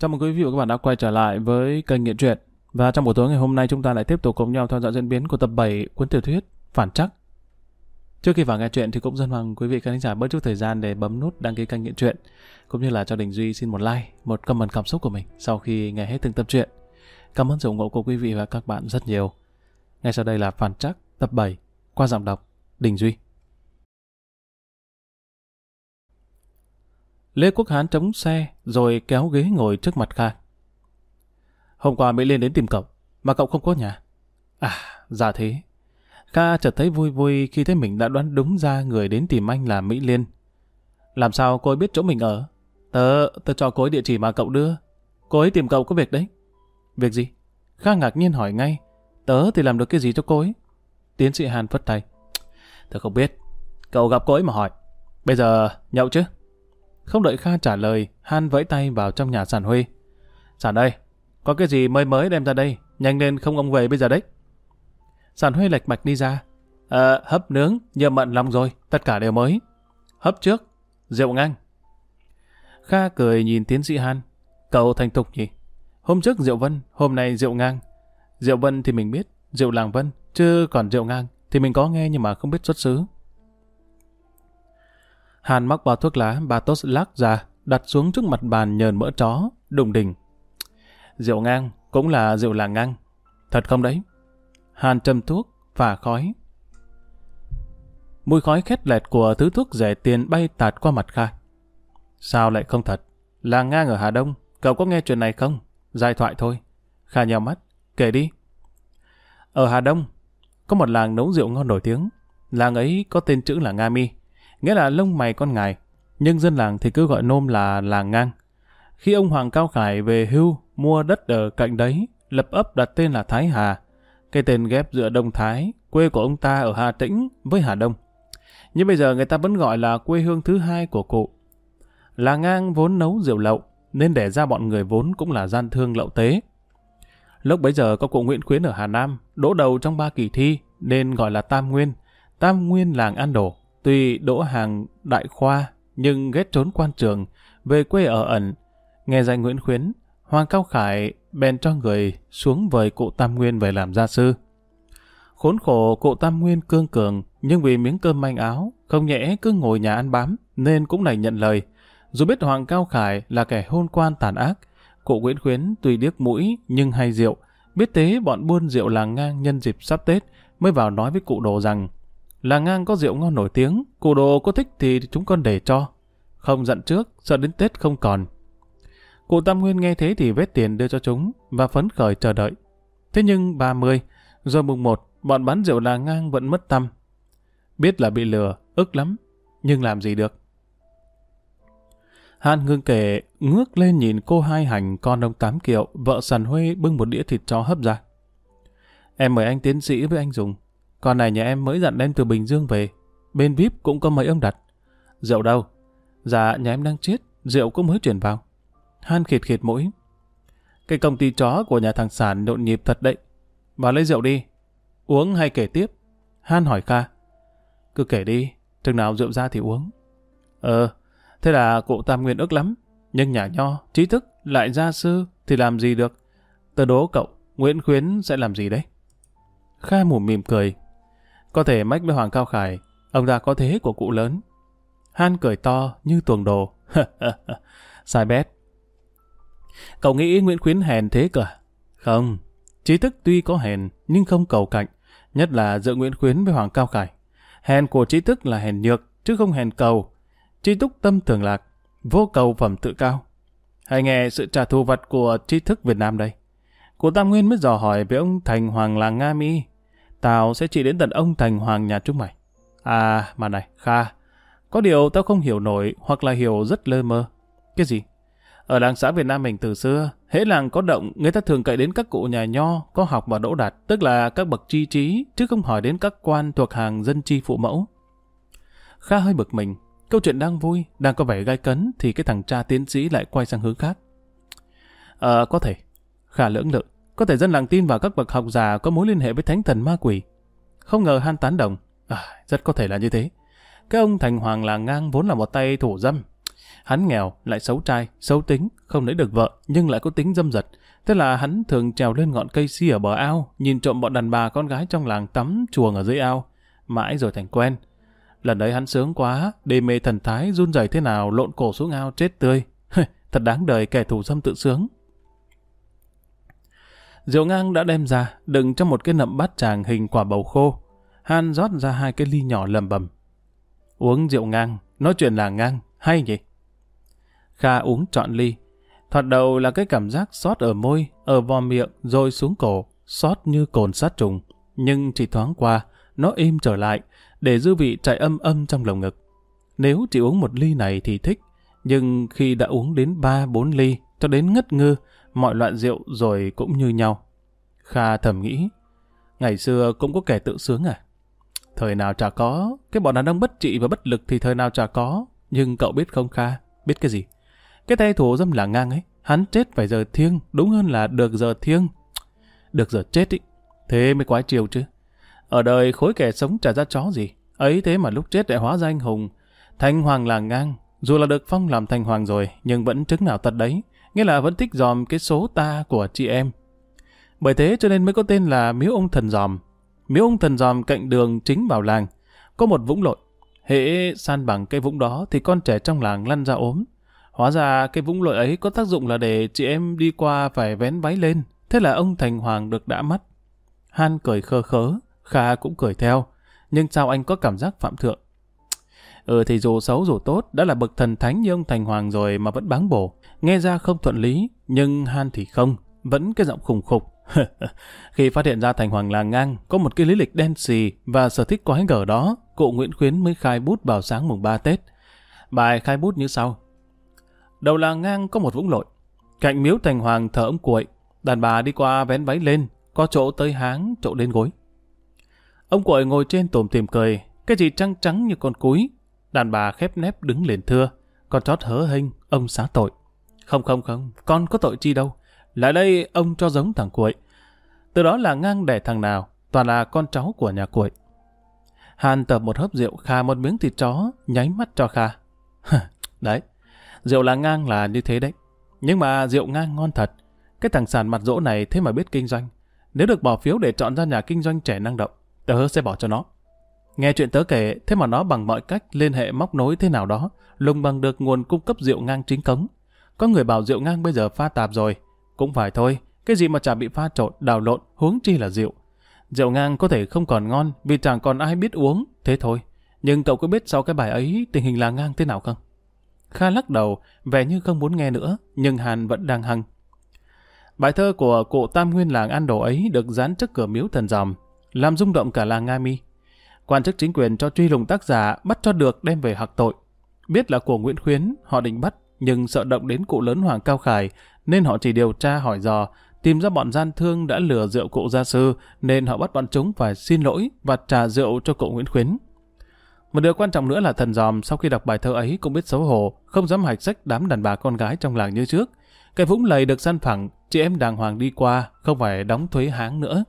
Chào mừng quý vị và các bạn đã quay trở lại với kênh Nghiện Truyện. Và trong buổi tối ngày hôm nay chúng ta lại tiếp tục cùng nhau theo dõi diễn biến của tập 7 cuốn tiểu thuyết Phản Trắc. Trước khi vào nghe chuyện thì cũng dân mong quý vị khán giả bớt chút thời gian để bấm nút đăng ký kênh Nghiện Truyện. Cũng như là cho Đình Duy xin một like, một comment cảm xúc của mình sau khi nghe hết từng tập truyện. Cảm ơn sự ủng hộ của quý vị và các bạn rất nhiều. Ngay sau đây là Phản Trắc tập 7 qua giọng đọc Đình Duy. Lê Quốc Hán chống xe rồi kéo ghế ngồi trước mặt Kha. Hôm qua Mỹ Liên đến tìm cậu, mà cậu không có nhà. À, dạ thế. Kha chợt thấy vui vui khi thấy mình đã đoán đúng ra người đến tìm anh là Mỹ Liên. Làm sao cô ấy biết chỗ mình ở? Tớ, tớ cho cô ấy địa chỉ mà cậu đưa. Cô ấy tìm cậu có việc đấy. Việc gì? Kha ngạc nhiên hỏi ngay. Tớ thì làm được cái gì cho cô ấy? Tiến sĩ Hàn phất tay. Tớ không biết. Cậu gặp cô ấy mà hỏi. Bây giờ nhậu chứ? Không đợi Kha trả lời, Han vẫy tay vào trong nhà sản Huy. Sản ơi, có cái gì mới mới đem ra đây, nhanh lên không ông về bây giờ đấy. Sản Huy lệch mạch đi ra. Ờ, hấp nướng, nhờ mận lòng rồi, tất cả đều mới. Hấp trước, rượu ngang. Kha cười nhìn tiến sĩ Han. Cậu thành tục nhỉ? Hôm trước rượu vân, hôm nay rượu ngang. Rượu vân thì mình biết, rượu làng vân, chứ còn rượu ngang thì mình có nghe nhưng mà không biết xuất xứ. Hàn móc bao thuốc lá Batos lắc ra, đặt xuống trước mặt bàn nhờn mỡ chó, đùng đỉnh. Rượu ngang cũng là rượu làng ngang. Thật không đấy? Hàn châm thuốc, phả khói. Mùi khói khét lẹt của thứ thuốc rẻ tiền bay tạt qua mặt Kha. Sao lại không thật? Làng ngang ở Hà Đông, cậu có nghe chuyện này không? Giải thoại thôi. Kha nhào mắt, kể đi. Ở Hà Đông, có một làng nấu rượu ngon nổi tiếng. Làng ấy có tên chữ là Nga Mi nghĩa là lông mày con ngài, nhưng dân làng thì cứ gọi nôm là làng ngang. Khi ông Hoàng Cao Khải về hưu, mua đất ở cạnh đấy, lập ấp đặt tên là Thái Hà, cái tên ghép giữa Đông Thái, quê của ông ta ở Hà Tĩnh với Hà Đông. Nhưng bây giờ người ta vẫn gọi là quê hương thứ hai của cụ. Làng ngang vốn nấu rượu lậu, nên để ra bọn người vốn cũng là gian thương lậu tế. Lúc bấy giờ có cụ Nguyễn Khuyến ở Hà Nam, đỗ đầu trong ba kỳ thi, nên gọi là Tam Nguyên, Tam Nguyên làng An Đổ. Tuy đỗ hàng đại khoa, nhưng ghét trốn quan trường, về quê ở ẩn. Nghe danh Nguyễn Khuyến, Hoàng Cao Khải bèn cho người xuống vời cụ Tam Nguyên về làm gia sư. Khốn khổ cụ Tam Nguyên cương cường, nhưng vì miếng cơm manh áo, không nhẽ cứ ngồi nhà ăn bám, nên cũng này nhận lời. Dù biết Hoàng Cao Khải là kẻ hôn quan tàn ác, cụ Nguyễn Khuyến tuy điếc mũi nhưng hay rượu, biết thế bọn buôn rượu làng ngang nhân dịp sắp Tết mới vào nói với cụ đồ rằng là ngang có rượu ngon nổi tiếng, cụ đồ có thích thì chúng con để cho. Không dặn trước, sợ đến Tết không còn. Cụ Tam Nguyên nghe thế thì vết tiền đưa cho chúng và phấn khởi chờ đợi. Thế nhưng 30, rồi mùng 1, bọn bán rượu là ngang vẫn mất tâm. Biết là bị lừa, ức lắm, nhưng làm gì được. Hàn ngưng kể, ngước lên nhìn cô hai hành con ông Tám Kiệu, vợ sàn Huê bưng một đĩa thịt chó hấp ra. Em mời anh tiến sĩ với anh dùng. Con này nhà em mới dặn đem từ Bình Dương về. Bên VIP cũng có mấy ông đặt. Rượu đâu? Dạ, nhà em đang chết. Rượu cũng mới chuyển vào. Han khịt khịt mũi. Cái công ty chó của nhà thằng Sản nhộn nhịp thật đấy. Vào lấy rượu đi. Uống hay kể tiếp? Han hỏi Kha. Cứ kể đi, chừng nào rượu ra thì uống. Ờ, thế là cụ Tam Nguyên ức lắm. Nhưng nhà nho, trí thức, lại gia sư thì làm gì được. Tớ đố cậu, Nguyễn Khuyến sẽ làm gì đấy? Kha mủm mỉm cười, có thể mách với Hoàng Cao Khải, ông ta có thế của cụ lớn. Han cười to như tuồng đồ. Sai bét. Cậu nghĩ Nguyễn Khuyến hèn thế cơ? À? Không. Trí thức tuy có hèn, nhưng không cầu cạnh. Nhất là giữa Nguyễn Khuyến với Hoàng Cao Khải. Hèn của trí thức là hèn nhược, chứ không hèn cầu. Trí túc tâm thường lạc, vô cầu phẩm tự cao. Hãy nghe sự trả thù vật của trí thức Việt Nam đây. Cụ Tam Nguyên mới dò hỏi về ông Thành Hoàng làng Nga Mi Tao sẽ chỉ đến tận ông thành hoàng nhà chúng mày. À, mà này, Kha, có điều tao không hiểu nổi hoặc là hiểu rất lơ mơ. Cái gì? Ở làng xã Việt Nam mình từ xưa, hễ làng có động, người ta thường cậy đến các cụ nhà nho, có học và đỗ đạt, tức là các bậc chi trí, chứ không hỏi đến các quan thuộc hàng dân chi phụ mẫu. Kha hơi bực mình, câu chuyện đang vui, đang có vẻ gai cấn, thì cái thằng cha tiến sĩ lại quay sang hướng khác. Ờ, có thể. Kha lưỡng lự. Có thể dân làng tin vào các bậc học giả có mối liên hệ với thánh thần ma quỷ. Không ngờ Han tán đồng. À, rất có thể là như thế. Cái ông thành hoàng làng ngang vốn là một tay thủ dâm. Hắn nghèo, lại xấu trai, xấu tính, không lấy được vợ, nhưng lại có tính dâm dật. Thế là hắn thường trèo lên ngọn cây si ở bờ ao, nhìn trộm bọn đàn bà con gái trong làng tắm chuồng ở dưới ao. Mãi rồi thành quen. Lần đấy hắn sướng quá, đê mê thần thái run rẩy thế nào lộn cổ xuống ao chết tươi. Thật đáng đời kẻ thù dâm tự sướng. Rượu ngang đã đem ra, đựng trong một cái nậm bát tràng hình quả bầu khô. Han rót ra hai cái ly nhỏ lầm bầm. Uống rượu ngang, nói chuyện là ngang, hay nhỉ? Kha uống trọn ly. Thoạt đầu là cái cảm giác xót ở môi, ở vò miệng, rồi xuống cổ, xót như cồn sát trùng. Nhưng chỉ thoáng qua, nó im trở lại, để dư vị chạy âm âm trong lồng ngực. Nếu chỉ uống một ly này thì thích, nhưng khi đã uống đến ba bốn ly, cho đến ngất ngư, mọi loại rượu rồi cũng như nhau. Kha thầm nghĩ, ngày xưa cũng có kẻ tự sướng à? Thời nào chả có, cái bọn đàn ông bất trị và bất lực thì thời nào chả có, nhưng cậu biết không Kha, biết cái gì? Cái tay thủ dâm là ngang ấy, hắn chết phải giờ thiêng, đúng hơn là được giờ thiêng. Được giờ chết ý, thế mới quái chiều chứ. Ở đời khối kẻ sống trả ra chó gì, ấy thế mà lúc chết lại hóa ra anh hùng. Thanh hoàng là ngang, dù là được phong làm thành hoàng rồi, nhưng vẫn chứng nào tật đấy, nghĩa là vẫn thích dòm cái số ta của chị em. Bởi thế cho nên mới có tên là miếu ông thần dòm. Miếu ông thần dòm cạnh đường chính vào làng, có một vũng lội. Hễ san bằng cái vũng đó thì con trẻ trong làng lăn ra ốm. Hóa ra cái vũng lội ấy có tác dụng là để chị em đi qua phải vén váy lên. Thế là ông Thành Hoàng được đã mắt. Han cười khơ khớ, Kha cũng cười theo. Nhưng sao anh có cảm giác phạm thượng? Ừ thì dù xấu dù tốt, đã là bậc thần thánh như ông Thành Hoàng rồi mà vẫn báng bổ. Nghe ra không thuận lý, nhưng Han thì không, vẫn cái giọng khủng khục. Khi phát hiện ra Thành Hoàng là ngang, có một cái lý lịch đen xì và sở thích quái gở đó, cụ Nguyễn Khuyến mới khai bút vào sáng mùng 3 Tết. Bài khai bút như sau. Đầu làng ngang có một vũng lội. Cạnh miếu Thành Hoàng thờ ông cuội, đàn bà đi qua vén váy lên, có chỗ tới háng, chỗ đến gối. Ông cuội ngồi trên tồm tìm cười, cái gì trắng trắng như con cúi. Đàn bà khép nép đứng liền thưa, con chót hớ hênh, ông xá tội. Không không không, con có tội chi đâu. Lại đây ông cho giống thằng cuội. Từ đó là ngang đẻ thằng nào, toàn là con cháu của nhà cuội. Hàn tập một hớp rượu Kha một miếng thịt chó, nháy mắt cho Kha. đấy, rượu là ngang là như thế đấy. Nhưng mà rượu ngang ngon thật. Cái thằng sàn mặt rỗ này thế mà biết kinh doanh. Nếu được bỏ phiếu để chọn ra nhà kinh doanh trẻ năng động, tớ sẽ bỏ cho nó. Nghe chuyện tớ kể, thế mà nó bằng mọi cách liên hệ móc nối thế nào đó, lùng bằng được nguồn cung cấp rượu ngang chính cống. Có người bảo rượu ngang bây giờ pha tạp rồi. Cũng phải thôi, cái gì mà chả bị pha trộn, đào lộn, huống chi là rượu. Rượu ngang có thể không còn ngon vì chẳng còn ai biết uống, thế thôi. Nhưng cậu có biết sau cái bài ấy tình hình là ngang thế nào không? Kha lắc đầu, vẻ như không muốn nghe nữa, nhưng Hàn vẫn đang hăng. Bài thơ của cụ Tam Nguyên làng An Đồ ấy được dán trước cửa miếu thần dòm, làm rung động cả làng Nga Mi. Quan chức chính quyền cho truy lùng tác giả bắt cho được đem về hạc tội. Biết là của Nguyễn Khuyến, họ định bắt, nhưng sợ động đến cụ lớn Hoàng Cao Khải, nên họ chỉ điều tra hỏi dò, tìm ra bọn gian thương đã lừa rượu cụ gia sư, nên họ bắt bọn chúng phải xin lỗi và trả rượu cho cụ Nguyễn Khuyến. Một điều quan trọng nữa là thần dòm sau khi đọc bài thơ ấy cũng biết xấu hổ, không dám hạch sách đám đàn bà con gái trong làng như trước. Cái vũng lầy được săn phẳng, chị em đàng hoàng đi qua, không phải đóng thuế háng nữa.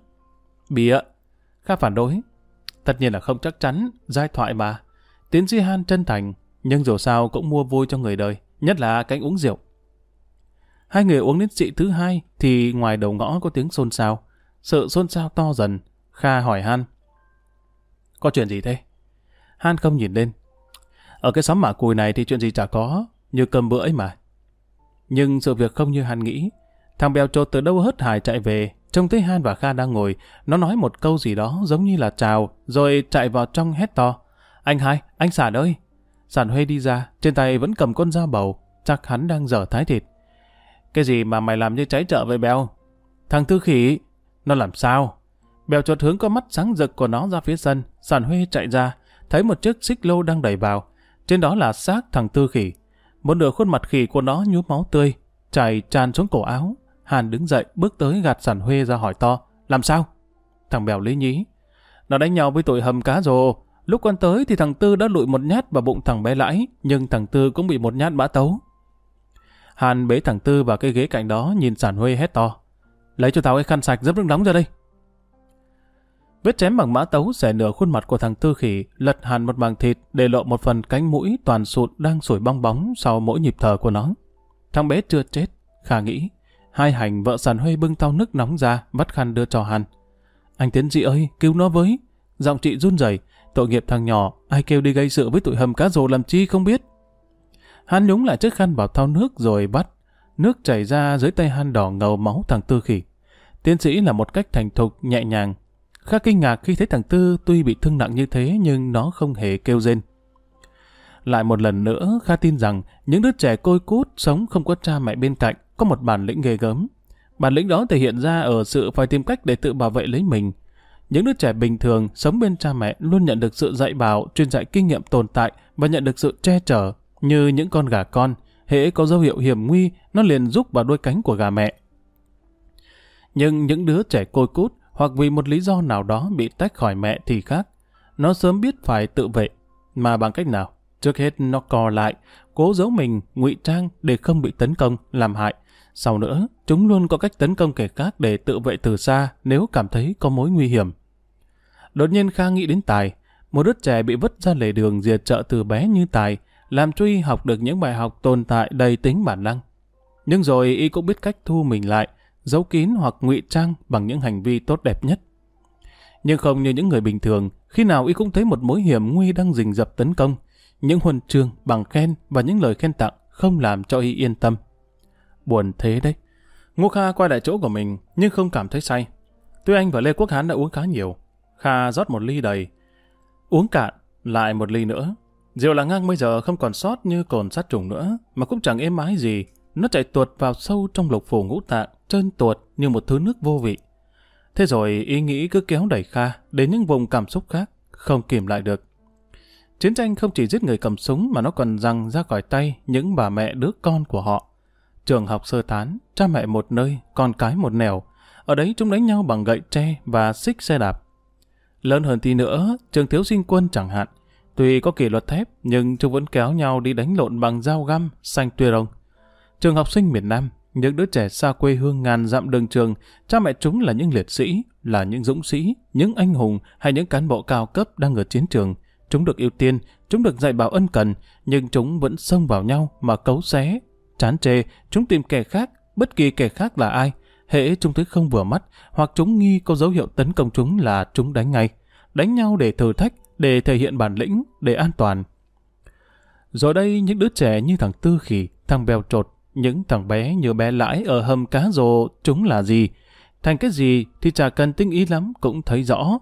Bịa, Kha phản đối. Tất nhiên là không chắc chắn, giai thoại mà. Tiến sĩ Han chân thành, nhưng dù sao cũng mua vui cho người đời, nhất là cánh uống rượu. Hai người uống đến chị thứ hai thì ngoài đầu ngõ có tiếng xôn xao. Sự xôn xao to dần, Kha hỏi Han. Có chuyện gì thế? Han không nhìn lên. Ở cái xóm mả cùi này thì chuyện gì chả có, như cơm bữa ấy mà. Nhưng sự việc không như Han nghĩ. Thằng bèo trột từ đâu hớt hải chạy về, trông thấy Han và Kha đang ngồi, nó nói một câu gì đó giống như là chào, rồi chạy vào trong hét to. Anh hai, anh xả ơi! Sản Huê đi ra, trên tay vẫn cầm con dao bầu, chắc hắn đang dở thái thịt. Cái gì mà mày làm như cháy chợ vậy Bèo? Thằng Tư Khỉ, nó làm sao? Bèo chuột hướng con mắt sáng rực của nó ra phía sân, Sản Huê chạy ra, thấy một chiếc xích lô đang đẩy vào. Trên đó là xác thằng Tư Khỉ. Một nửa khuôn mặt khỉ của nó nhuốm máu tươi, chảy tràn xuống cổ áo. Hàn đứng dậy, bước tới gạt Sản Huê ra hỏi to, làm sao? Thằng Bèo lý nhí. Nó đánh nhau với tụi hầm cá rồ. Lúc con tới thì thằng Tư đã lụi một nhát vào bụng thằng bé lãi, nhưng thằng Tư cũng bị một nhát bã tấu. Hàn bế thằng Tư vào cái ghế cạnh đó nhìn sản Huê hét to. Lấy cho tao cái khăn sạch dấp nước nóng ra đây. Vết chém bằng mã tấu xẻ nửa khuôn mặt của thằng Tư Khỉ, lật hàn một màng thịt để lộ một phần cánh mũi toàn sụt đang sủi bong bóng sau mỗi nhịp thở của nó. Thằng bé chưa chết, Khả nghĩ. Hai hành vợ sàn Huê bưng tao nước nóng ra, vắt khăn đưa cho Hàn. Anh tiến sĩ ơi, cứu nó với. Giọng chị run rẩy, tội nghiệp thằng nhỏ, ai kêu đi gây sự với tụi hầm cá rồ làm chi không biết. Hắn nhúng lại chiếc khăn vào thau nước rồi bắt. Nước chảy ra dưới tay hắn đỏ ngầu máu thằng Tư Khỉ. Tiến sĩ là một cách thành thục, nhẹ nhàng. Kha kinh ngạc khi thấy thằng Tư tuy bị thương nặng như thế nhưng nó không hề kêu rên. Lại một lần nữa, Kha tin rằng những đứa trẻ côi cút sống không có cha mẹ bên cạnh có một bản lĩnh ghê gớm. Bản lĩnh đó thể hiện ra ở sự phải tìm cách để tự bảo vệ lấy mình. Những đứa trẻ bình thường sống bên cha mẹ luôn nhận được sự dạy bảo, truyền dạy kinh nghiệm tồn tại và nhận được sự che chở như những con gà con. Hễ có dấu hiệu hiểm nguy, nó liền rúc vào đuôi cánh của gà mẹ. Nhưng những đứa trẻ côi cút hoặc vì một lý do nào đó bị tách khỏi mẹ thì khác. Nó sớm biết phải tự vệ. Mà bằng cách nào? Trước hết nó co lại, cố giấu mình, ngụy trang để không bị tấn công, làm hại. Sau nữa, chúng luôn có cách tấn công kẻ khác để tự vệ từ xa nếu cảm thấy có mối nguy hiểm. Đột nhiên Kha nghĩ đến Tài, một đứa trẻ bị vứt ra lề đường diệt chợ từ bé như Tài, làm cho y học được những bài học tồn tại đầy tính bản năng. Nhưng rồi y cũng biết cách thu mình lại, giấu kín hoặc ngụy trang bằng những hành vi tốt đẹp nhất. Nhưng không như những người bình thường, khi nào y cũng thấy một mối hiểm nguy đang rình rập tấn công, những huân chương, bằng khen và những lời khen tặng không làm cho y yên tâm. Buồn thế đấy. Ngô Kha quay lại chỗ của mình nhưng không cảm thấy say. Tuy anh và Lê Quốc Hán đã uống khá nhiều. Kha rót một ly đầy. Uống cạn, lại một ly nữa. Rượu là ngang bây giờ không còn sót như cồn sát trùng nữa, mà cũng chẳng êm ái gì. Nó chạy tuột vào sâu trong lục phủ ngũ tạng, trơn tuột như một thứ nước vô vị. Thế rồi ý nghĩ cứ kéo đẩy Kha đến những vùng cảm xúc khác, không kìm lại được. Chiến tranh không chỉ giết người cầm súng mà nó còn răng ra khỏi tay những bà mẹ đứa con của họ. Trường học sơ tán, cha mẹ một nơi, con cái một nẻo. Ở đấy chúng đánh nhau bằng gậy tre và xích xe đạp. Lớn hơn tí nữa, trường thiếu sinh quân chẳng hạn. Tuy có kỷ luật thép, nhưng chúng vẫn kéo nhau đi đánh lộn bằng dao găm, xanh tuyê rồng. Trường học sinh miền Nam, những đứa trẻ xa quê hương ngàn dặm đường trường, cha mẹ chúng là những liệt sĩ, là những dũng sĩ, những anh hùng hay những cán bộ cao cấp đang ở chiến trường. Chúng được ưu tiên, chúng được dạy bảo ân cần, nhưng chúng vẫn xông vào nhau mà cấu xé. Chán chê, chúng tìm kẻ khác, bất kỳ kẻ khác là ai. Hễ chúng thấy không vừa mắt, hoặc chúng nghi có dấu hiệu tấn công chúng là chúng đánh ngay. Đánh nhau để thử thách, để thể hiện bản lĩnh, để an toàn. Rồi đây những đứa trẻ như thằng Tư Khỉ, thằng Bèo Trột, những thằng bé như bé lãi ở hầm cá rồ, chúng là gì? Thành cái gì thì chả cần tinh ý lắm cũng thấy rõ.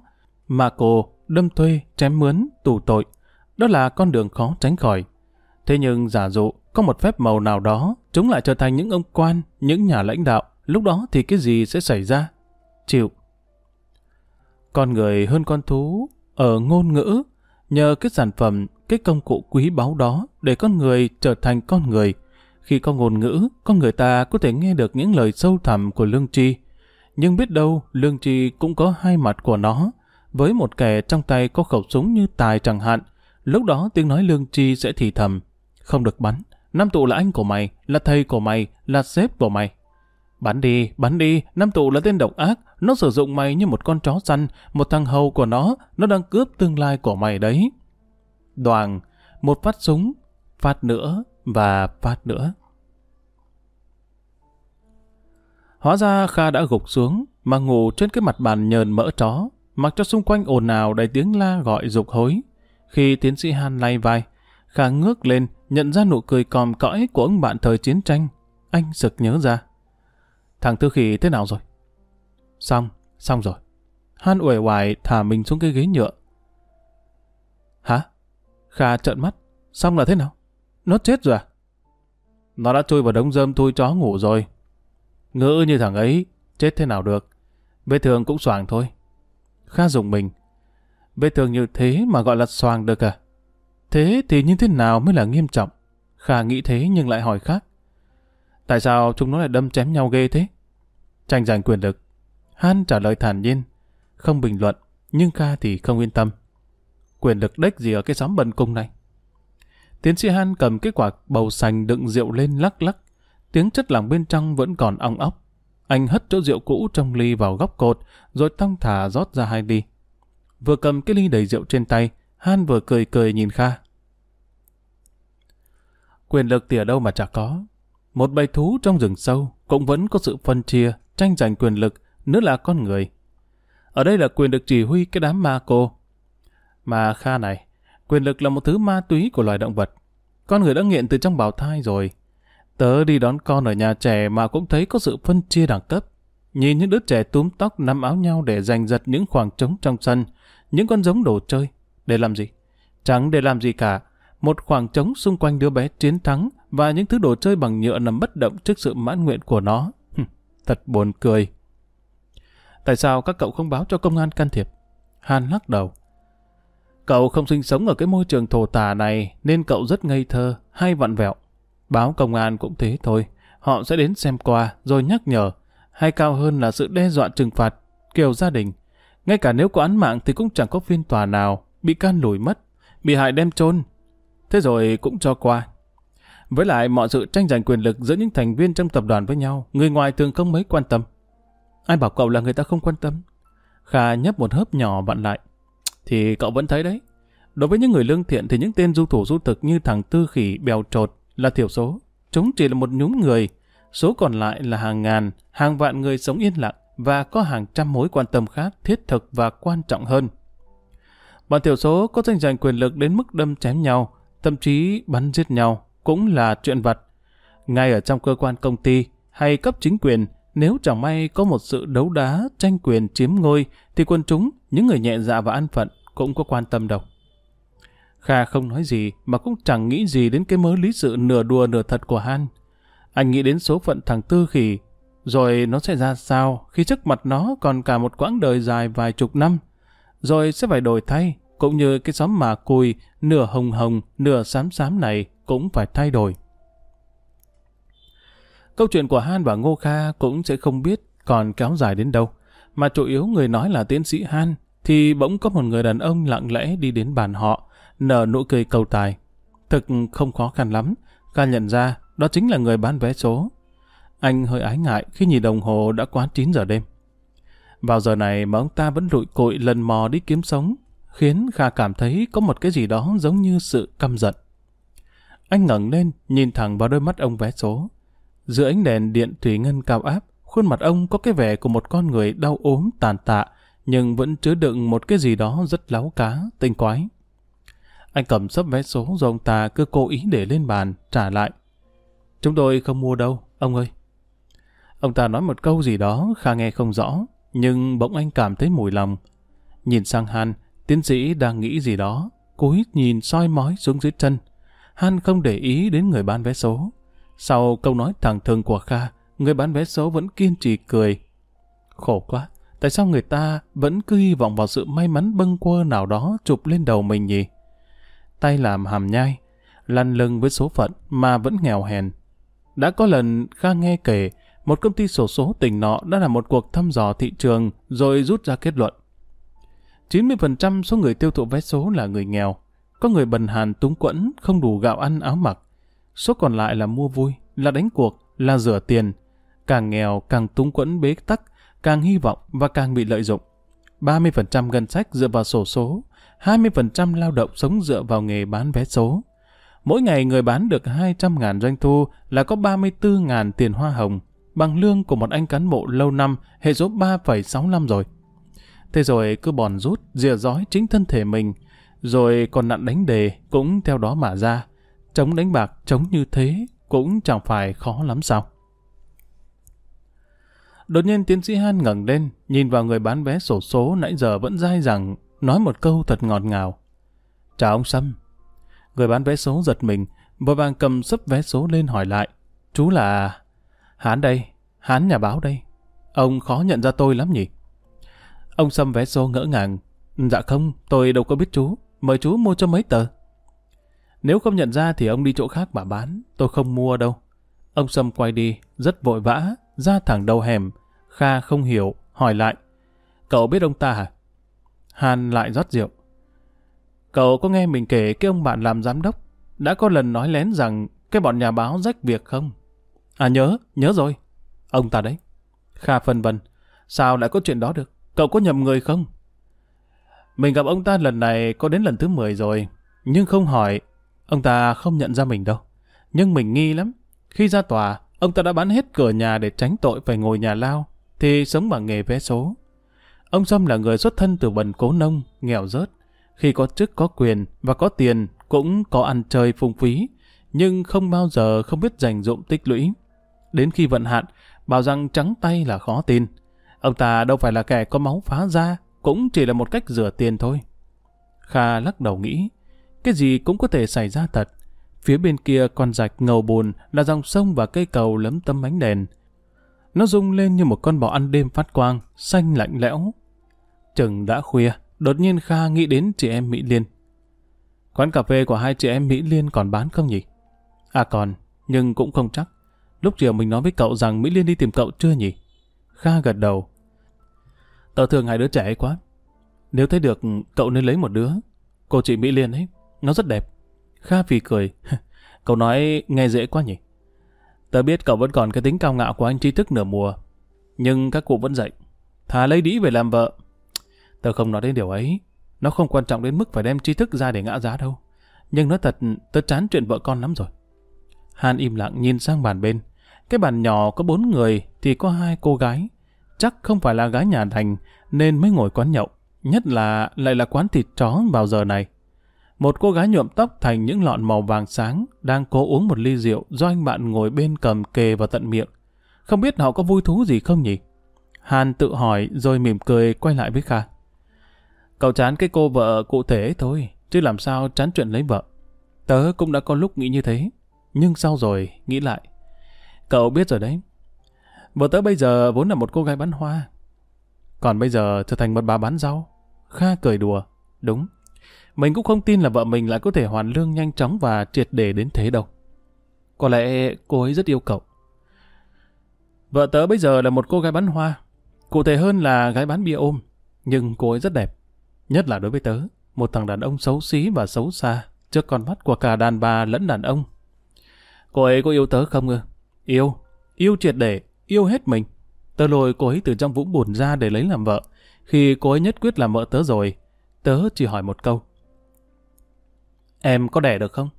Mà cô đâm thuê, chém mướn, tù tội. Đó là con đường khó tránh khỏi. Thế nhưng giả dụ có một phép màu nào đó, chúng lại trở thành những ông quan, những nhà lãnh đạo. Lúc đó thì cái gì sẽ xảy ra? Chịu. Con người hơn con thú ở ngôn ngữ, nhờ cái sản phẩm, cái công cụ quý báu đó để con người trở thành con người. Khi có ngôn ngữ, con người ta có thể nghe được những lời sâu thẳm của lương tri. Nhưng biết đâu, lương tri cũng có hai mặt của nó. Với một kẻ trong tay có khẩu súng như tài chẳng hạn, lúc đó tiếng nói lương tri sẽ thì thầm. Không được bắn, Nam tụ là anh của mày, là thầy của mày, là sếp của mày. Bắn đi, bắn đi, Nam tụ là tên độc ác, nó sử dụng mày như một con chó săn, một thằng hầu của nó, nó đang cướp tương lai của mày đấy. Đoàn, một phát súng, phát nữa và phát nữa. Hóa ra Kha đã gục xuống, mà ngủ trên cái mặt bàn nhờn mỡ chó, mặc cho xung quanh ồn ào đầy tiếng la gọi dục hối. Khi tiến sĩ Han lay vai, Kha ngước lên, nhận ra nụ cười còm cõi của ông bạn thời chiến tranh. Anh sực nhớ ra. Thằng Tư Khỉ thế nào rồi? Xong, xong rồi. Han uể oải thả mình xuống cái ghế nhựa. Hả? Kha trợn mắt. Xong là thế nào? Nó chết rồi à? Nó đã chui vào đống rơm thui chó ngủ rồi. ngỡ như thằng ấy, chết thế nào được. Vết thương cũng soàng thôi. Kha dùng mình. Vết thương như thế mà gọi là soàng được à? Thế thì như thế nào mới là nghiêm trọng? Kha nghĩ thế nhưng lại hỏi khác. Tại sao chúng nó lại đâm chém nhau ghê thế? Tranh giành quyền lực. Han trả lời thản nhiên. Không bình luận, nhưng Kha thì không yên tâm. Quyền lực đếch gì ở cái xóm bần cung này? Tiến sĩ Han cầm cái quả bầu sành đựng rượu lên lắc lắc. Tiếng chất lỏng bên trong vẫn còn ong óc. Anh hất chỗ rượu cũ trong ly vào góc cột, rồi thong thả rót ra hai ly. vừa cầm cái ly đầy rượu trên tay, Han vừa cười cười nhìn Kha. Quyền lực thì ở đâu mà chả có. Một bầy thú trong rừng sâu cũng vẫn có sự phân chia, tranh giành quyền lực, nữa là con người. Ở đây là quyền được chỉ huy cái đám ma cô. Mà Kha này, quyền lực là một thứ ma túy của loài động vật. Con người đã nghiện từ trong bào thai rồi. Tớ đi đón con ở nhà trẻ mà cũng thấy có sự phân chia đẳng cấp. Nhìn những đứa trẻ túm tóc nắm áo nhau để giành giật những khoảng trống trong sân, những con giống đồ chơi. Để làm gì? Chẳng để làm gì cả. Một khoảng trống xung quanh đứa bé chiến thắng và những thứ đồ chơi bằng nhựa nằm bất động trước sự mãn nguyện của nó. Thật buồn cười. Tại sao các cậu không báo cho công an can thiệp? Han lắc đầu. Cậu không sinh sống ở cái môi trường thổ tả này nên cậu rất ngây thơ, hay vặn vẹo. Báo công an cũng thế thôi. Họ sẽ đến xem qua rồi nhắc nhở. Hay cao hơn là sự đe dọa trừng phạt, kiểu gia đình. Ngay cả nếu có án mạng thì cũng chẳng có phiên tòa nào, bị can lùi mất, bị hại đem chôn Thế rồi cũng cho qua. Với lại mọi sự tranh giành quyền lực giữa những thành viên trong tập đoàn với nhau, người ngoài thường không mấy quan tâm. Ai bảo cậu là người ta không quan tâm? Kha nhấp một hớp nhỏ vặn lại. Thì cậu vẫn thấy đấy. Đối với những người lương thiện thì những tên du thủ du thực như thằng Tư Khỉ, Bèo Trột là thiểu số. Chúng chỉ là một nhúm người. Số còn lại là hàng ngàn, hàng vạn người sống yên lặng và có hàng trăm mối quan tâm khác thiết thực và quan trọng hơn. Bọn thiểu số có tranh giành quyền lực đến mức đâm chém nhau, thậm chí bắn giết nhau, cũng là chuyện vặt. Ngay ở trong cơ quan công ty hay cấp chính quyền, nếu chẳng may có một sự đấu đá, tranh quyền chiếm ngôi, thì quân chúng, những người nhẹ dạ và an phận cũng có quan tâm đâu. Kha không nói gì mà cũng chẳng nghĩ gì đến cái mớ lý sự nửa đùa nửa thật của Han. Anh nghĩ đến số phận thằng Tư Khỉ, rồi nó sẽ ra sao khi trước mặt nó còn cả một quãng đời dài vài chục năm, rồi sẽ phải đổi thay, cũng như cái xóm mà cùi, nửa hồng hồng, nửa xám xám này cũng phải thay đổi. Câu chuyện của Han và Ngô Kha cũng sẽ không biết còn kéo dài đến đâu, mà chủ yếu người nói là tiến sĩ Han, thì bỗng có một người đàn ông lặng lẽ đi đến bàn họ, nở nụ cười cầu tài. Thực không khó khăn lắm, Kha nhận ra đó chính là người bán vé số. Anh hơi ái ngại khi nhìn đồng hồ đã quá 9 giờ đêm. Vào giờ này mà ông ta vẫn lụi cội lần mò đi kiếm sống, khiến Kha cảm thấy có một cái gì đó giống như sự căm giận. Anh ngẩng lên, nhìn thẳng vào đôi mắt ông vé số. Giữa ánh đèn điện thủy ngân cao áp, khuôn mặt ông có cái vẻ của một con người đau ốm tàn tạ, nhưng vẫn chứa đựng một cái gì đó rất láo cá, tinh quái. Anh cầm sấp vé số rồi ông ta cứ cố ý để lên bàn, trả lại. Chúng tôi không mua đâu, ông ơi. Ông ta nói một câu gì đó Kha nghe không rõ, nhưng bỗng anh cảm thấy mùi lòng. Nhìn sang Han, tiến sĩ đang nghĩ gì đó, cúi nhìn soi mói xuống dưới chân. Han không để ý đến người bán vé số. Sau câu nói thẳng thừng của Kha, người bán vé số vẫn kiên trì cười. Khổ quá, tại sao người ta vẫn cứ hy vọng vào sự may mắn bâng quơ nào đó chụp lên đầu mình nhỉ? Tay làm hàm nhai, lăn lưng với số phận mà vẫn nghèo hèn. Đã có lần Kha nghe kể, một công ty sổ số tỉnh nọ đã làm một cuộc thăm dò thị trường rồi rút ra kết luận. 90% số người tiêu thụ vé số là người nghèo. Có người bần hàn túng quẫn, không đủ gạo ăn áo mặc. Số còn lại là mua vui, là đánh cuộc, là rửa tiền. Càng nghèo, càng túng quẫn bế tắc, càng hy vọng và càng bị lợi dụng. 30% ngân sách dựa vào sổ số, 20% lao động sống dựa vào nghề bán vé số. Mỗi ngày người bán được 200.000 doanh thu là có 34.000 tiền hoa hồng, bằng lương của một anh cán bộ lâu năm hệ số 3,65 rồi. Thế rồi cứ bòn rút, dìa dõi chính thân thể mình, rồi còn nạn đánh đề cũng theo đó mà ra. Chống đánh bạc chống như thế cũng chẳng phải khó lắm sao. Đột nhiên tiến sĩ Han ngẩng lên, nhìn vào người bán vé sổ số nãy giờ vẫn dai rằng, nói một câu thật ngọt ngào. Chào ông Sâm. Người bán vé số giật mình, vội vàng cầm sấp vé số lên hỏi lại. Chú là... Hán đây, Hán nhà báo đây. Ông khó nhận ra tôi lắm nhỉ? Ông Sâm vé số ngỡ ngàng. Dạ không, tôi đâu có biết chú. Mời chú mua cho mấy tờ. Nếu không nhận ra thì ông đi chỗ khác mà bán. Tôi không mua đâu. Ông Sâm quay đi, rất vội vã, ra thẳng đầu hẻm. Kha không hiểu, hỏi lại. Cậu biết ông ta hả? Hàn lại rót rượu. Cậu có nghe mình kể cái ông bạn làm giám đốc đã có lần nói lén rằng cái bọn nhà báo rách việc không? À nhớ, nhớ rồi. Ông ta đấy. Kha phân vân. Sao lại có chuyện đó được? Cậu có nhầm người không? Mình gặp ông ta lần này có đến lần thứ 10 rồi, nhưng không hỏi, ông ta không nhận ra mình đâu. Nhưng mình nghi lắm. Khi ra tòa, ông ta đã bán hết cửa nhà để tránh tội phải ngồi nhà lao, thì sống bằng nghề vé số. Ông Sâm là người xuất thân từ bần cố nông, nghèo rớt. Khi có chức có quyền và có tiền cũng có ăn chơi phung phí, nhưng không bao giờ không biết dành dụng tích lũy. Đến khi vận hạn, bảo rằng trắng tay là khó tin. Ông ta đâu phải là kẻ có máu phá ra, cũng chỉ là một cách rửa tiền thôi. Kha lắc đầu nghĩ, cái gì cũng có thể xảy ra thật. Phía bên kia con rạch ngầu buồn là dòng sông và cây cầu lấm tấm ánh đèn. Nó rung lên như một con bò ăn đêm phát quang, xanh lạnh lẽo. Chừng đã khuya, đột nhiên Kha nghĩ đến chị em Mỹ Liên. Quán cà phê của hai chị em Mỹ Liên còn bán không nhỉ? À còn, nhưng cũng không chắc. Lúc chiều mình nói với cậu rằng Mỹ Liên đi tìm cậu chưa nhỉ? Kha gật đầu. Tớ thường hai đứa trẻ ấy quá. Nếu thấy được, cậu nên lấy một đứa. Cô chị Mỹ Liên ấy, nó rất đẹp. Kha phì cười. cậu nói nghe dễ quá nhỉ? Tớ biết cậu vẫn còn cái tính cao ngạo của anh tri thức nửa mùa. Nhưng các cụ vẫn dạy. Thà lấy đĩ về làm vợ. Tớ không nói đến điều ấy. Nó không quan trọng đến mức phải đem tri thức ra để ngã giá đâu. Nhưng nói thật, tớ chán chuyện vợ con lắm rồi. Han im lặng nhìn sang bàn bên. Cái bàn nhỏ có bốn người thì có hai cô gái. Chắc không phải là gái nhà thành nên mới ngồi quán nhậu. Nhất là lại là quán thịt chó vào giờ này. Một cô gái nhuộm tóc thành những lọn màu vàng sáng đang cố uống một ly rượu do anh bạn ngồi bên cầm kề vào tận miệng. Không biết họ có vui thú gì không nhỉ? Hàn tự hỏi rồi mỉm cười quay lại với Kha. Cậu chán cái cô vợ cụ thể thôi, chứ làm sao chán chuyện lấy vợ. Tớ cũng đã có lúc nghĩ như thế, nhưng sau rồi nghĩ lại. Cậu biết rồi đấy, vợ tớ bây giờ vốn là một cô gái bán hoa, còn bây giờ trở thành một bà bán rau. Kha cười đùa, đúng. Mình cũng không tin là vợ mình lại có thể hoàn lương nhanh chóng và triệt để đến thế đâu. Có lẽ cô ấy rất yêu cậu. Vợ tớ bây giờ là một cô gái bán hoa, cụ thể hơn là gái bán bia ôm, nhưng cô ấy rất đẹp. Nhất là đối với tớ, một thằng đàn ông xấu xí và xấu xa, trước con mắt của cả đàn bà lẫn đàn ông. Cô ấy có yêu tớ không ư? Yêu, yêu triệt để, yêu hết mình. Tớ lôi cô ấy từ trong vũng bùn ra để lấy làm vợ. Khi cô ấy nhất quyết làm vợ tớ rồi, tớ chỉ hỏi một câu. Em có đẻ được không?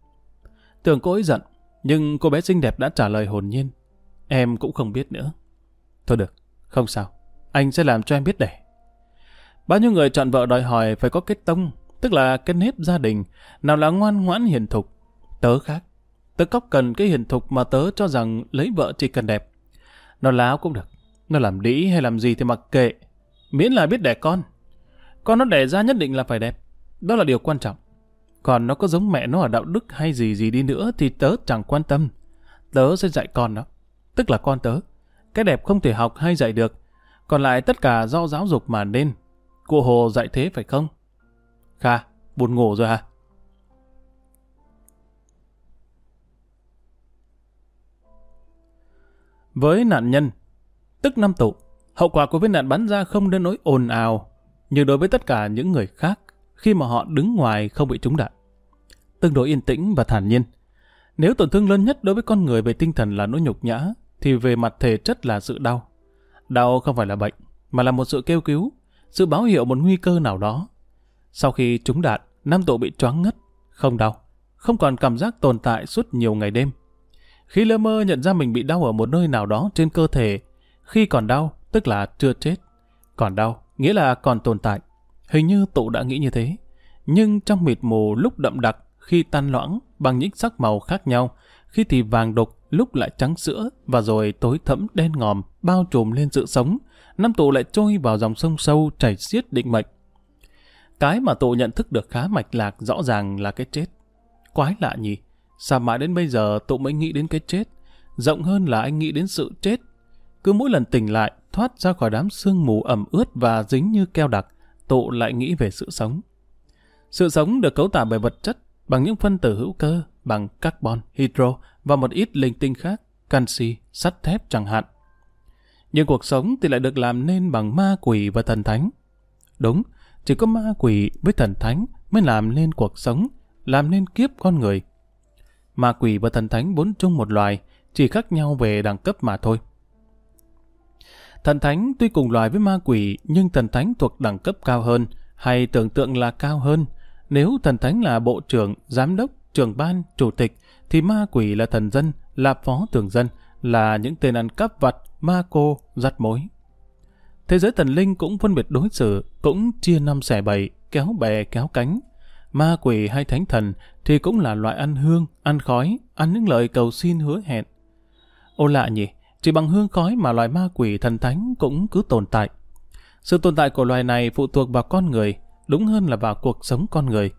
Tưởng cô ấy giận, nhưng cô bé xinh đẹp đã trả lời hồn nhiên. Em cũng không biết nữa. Thôi được, không sao. Anh sẽ làm cho em biết đẻ. Bao nhiêu người chọn vợ đòi hỏi phải có kết tông, tức là kết nếp gia đình, nào là ngoan ngoãn hiền thục. Tớ khác. Tớ cóc cần cái hiền thục mà tớ cho rằng lấy vợ chỉ cần đẹp. Nó láo cũng được. Nó làm đĩ hay làm gì thì mặc kệ. Miễn là biết đẻ con. Con nó đẻ ra nhất định là phải đẹp. Đó là điều quan trọng. Còn nó có giống mẹ nó ở đạo đức hay gì gì đi nữa thì tớ chẳng quan tâm. Tớ sẽ dạy con nó. Tức là con tớ. Cái đẹp không thể học hay dạy được. Còn lại tất cả do giáo dục mà nên. cụ Hồ dạy thế phải không? Kha, buồn ngủ rồi hả? Với nạn nhân, tức năm tù, hậu quả của viên đạn bắn ra không đến nỗi ồn ào như đối với tất cả những người khác khi mà họ đứng ngoài không bị trúng đạn. Tương đối yên tĩnh và thản nhiên. Nếu tổn thương lớn nhất đối với con người về tinh thần là nỗi nhục nhã, thì về mặt thể chất là sự đau. Đau không phải là bệnh, mà là một sự kêu cứu, sự báo hiệu một nguy cơ nào đó. Sau khi trúng đạn, Nam Tụ bị choáng ngất, không đau, không còn cảm giác tồn tại suốt nhiều ngày đêm. Khi lơ mơ nhận ra mình bị đau ở một nơi nào đó trên cơ thể, khi còn đau, tức là chưa chết. Còn đau, nghĩa là còn tồn tại. Hình như tụ đã nghĩ như thế. Nhưng trong mịt mù lúc đậm đặc, khi tan loãng bằng những sắc màu khác nhau, khi thì vàng đục, lúc lại trắng sữa và rồi tối thẫm đen ngòm bao trùm lên sự sống, năm tụ lại trôi vào dòng sông sâu chảy xiết định mệnh. Cái mà tụ nhận thức được khá mạch lạc rõ ràng là cái chết. Quái lạ nhỉ, sao mãi đến bây giờ tụ mới nghĩ đến cái chết, rộng hơn là anh nghĩ đến sự chết. Cứ mỗi lần tỉnh lại, thoát ra khỏi đám sương mù ẩm ướt và dính như keo đặc, tụ lại nghĩ về sự sống. Sự sống được cấu tạo bởi vật chất bằng những phân tử hữu cơ, bằng carbon, hydro và một ít linh tinh khác, canxi, sắt thép chẳng hạn. Nhưng cuộc sống thì lại được làm nên bằng ma quỷ và thần thánh. Đúng, chỉ có ma quỷ với thần thánh mới làm nên cuộc sống, làm nên kiếp con người. Ma quỷ và thần thánh bốn chung một loài, chỉ khác nhau về đẳng cấp mà thôi. Thần thánh tuy cùng loài với ma quỷ, nhưng thần thánh thuộc đẳng cấp cao hơn, Hay tưởng tượng là cao hơn, nếu thần thánh là bộ trưởng, giám đốc, trưởng ban, chủ tịch, thì ma quỷ là thần dân, là phó thường dân, là những tên ăn cắp vặt, ma cô, dắt mối. Thế giới thần linh cũng phân biệt đối xử, cũng chia năm xẻ bảy, kéo bè kéo cánh. Ma quỷ hay thánh thần thì cũng là loại ăn hương, ăn khói, ăn những lời cầu xin hứa hẹn. Ô lạ nhỉ, chỉ bằng hương khói mà loài ma quỷ thần thánh cũng cứ tồn tại. Sự tồn tại của loài này phụ thuộc vào con người, đúng hơn là vào cuộc sống con người.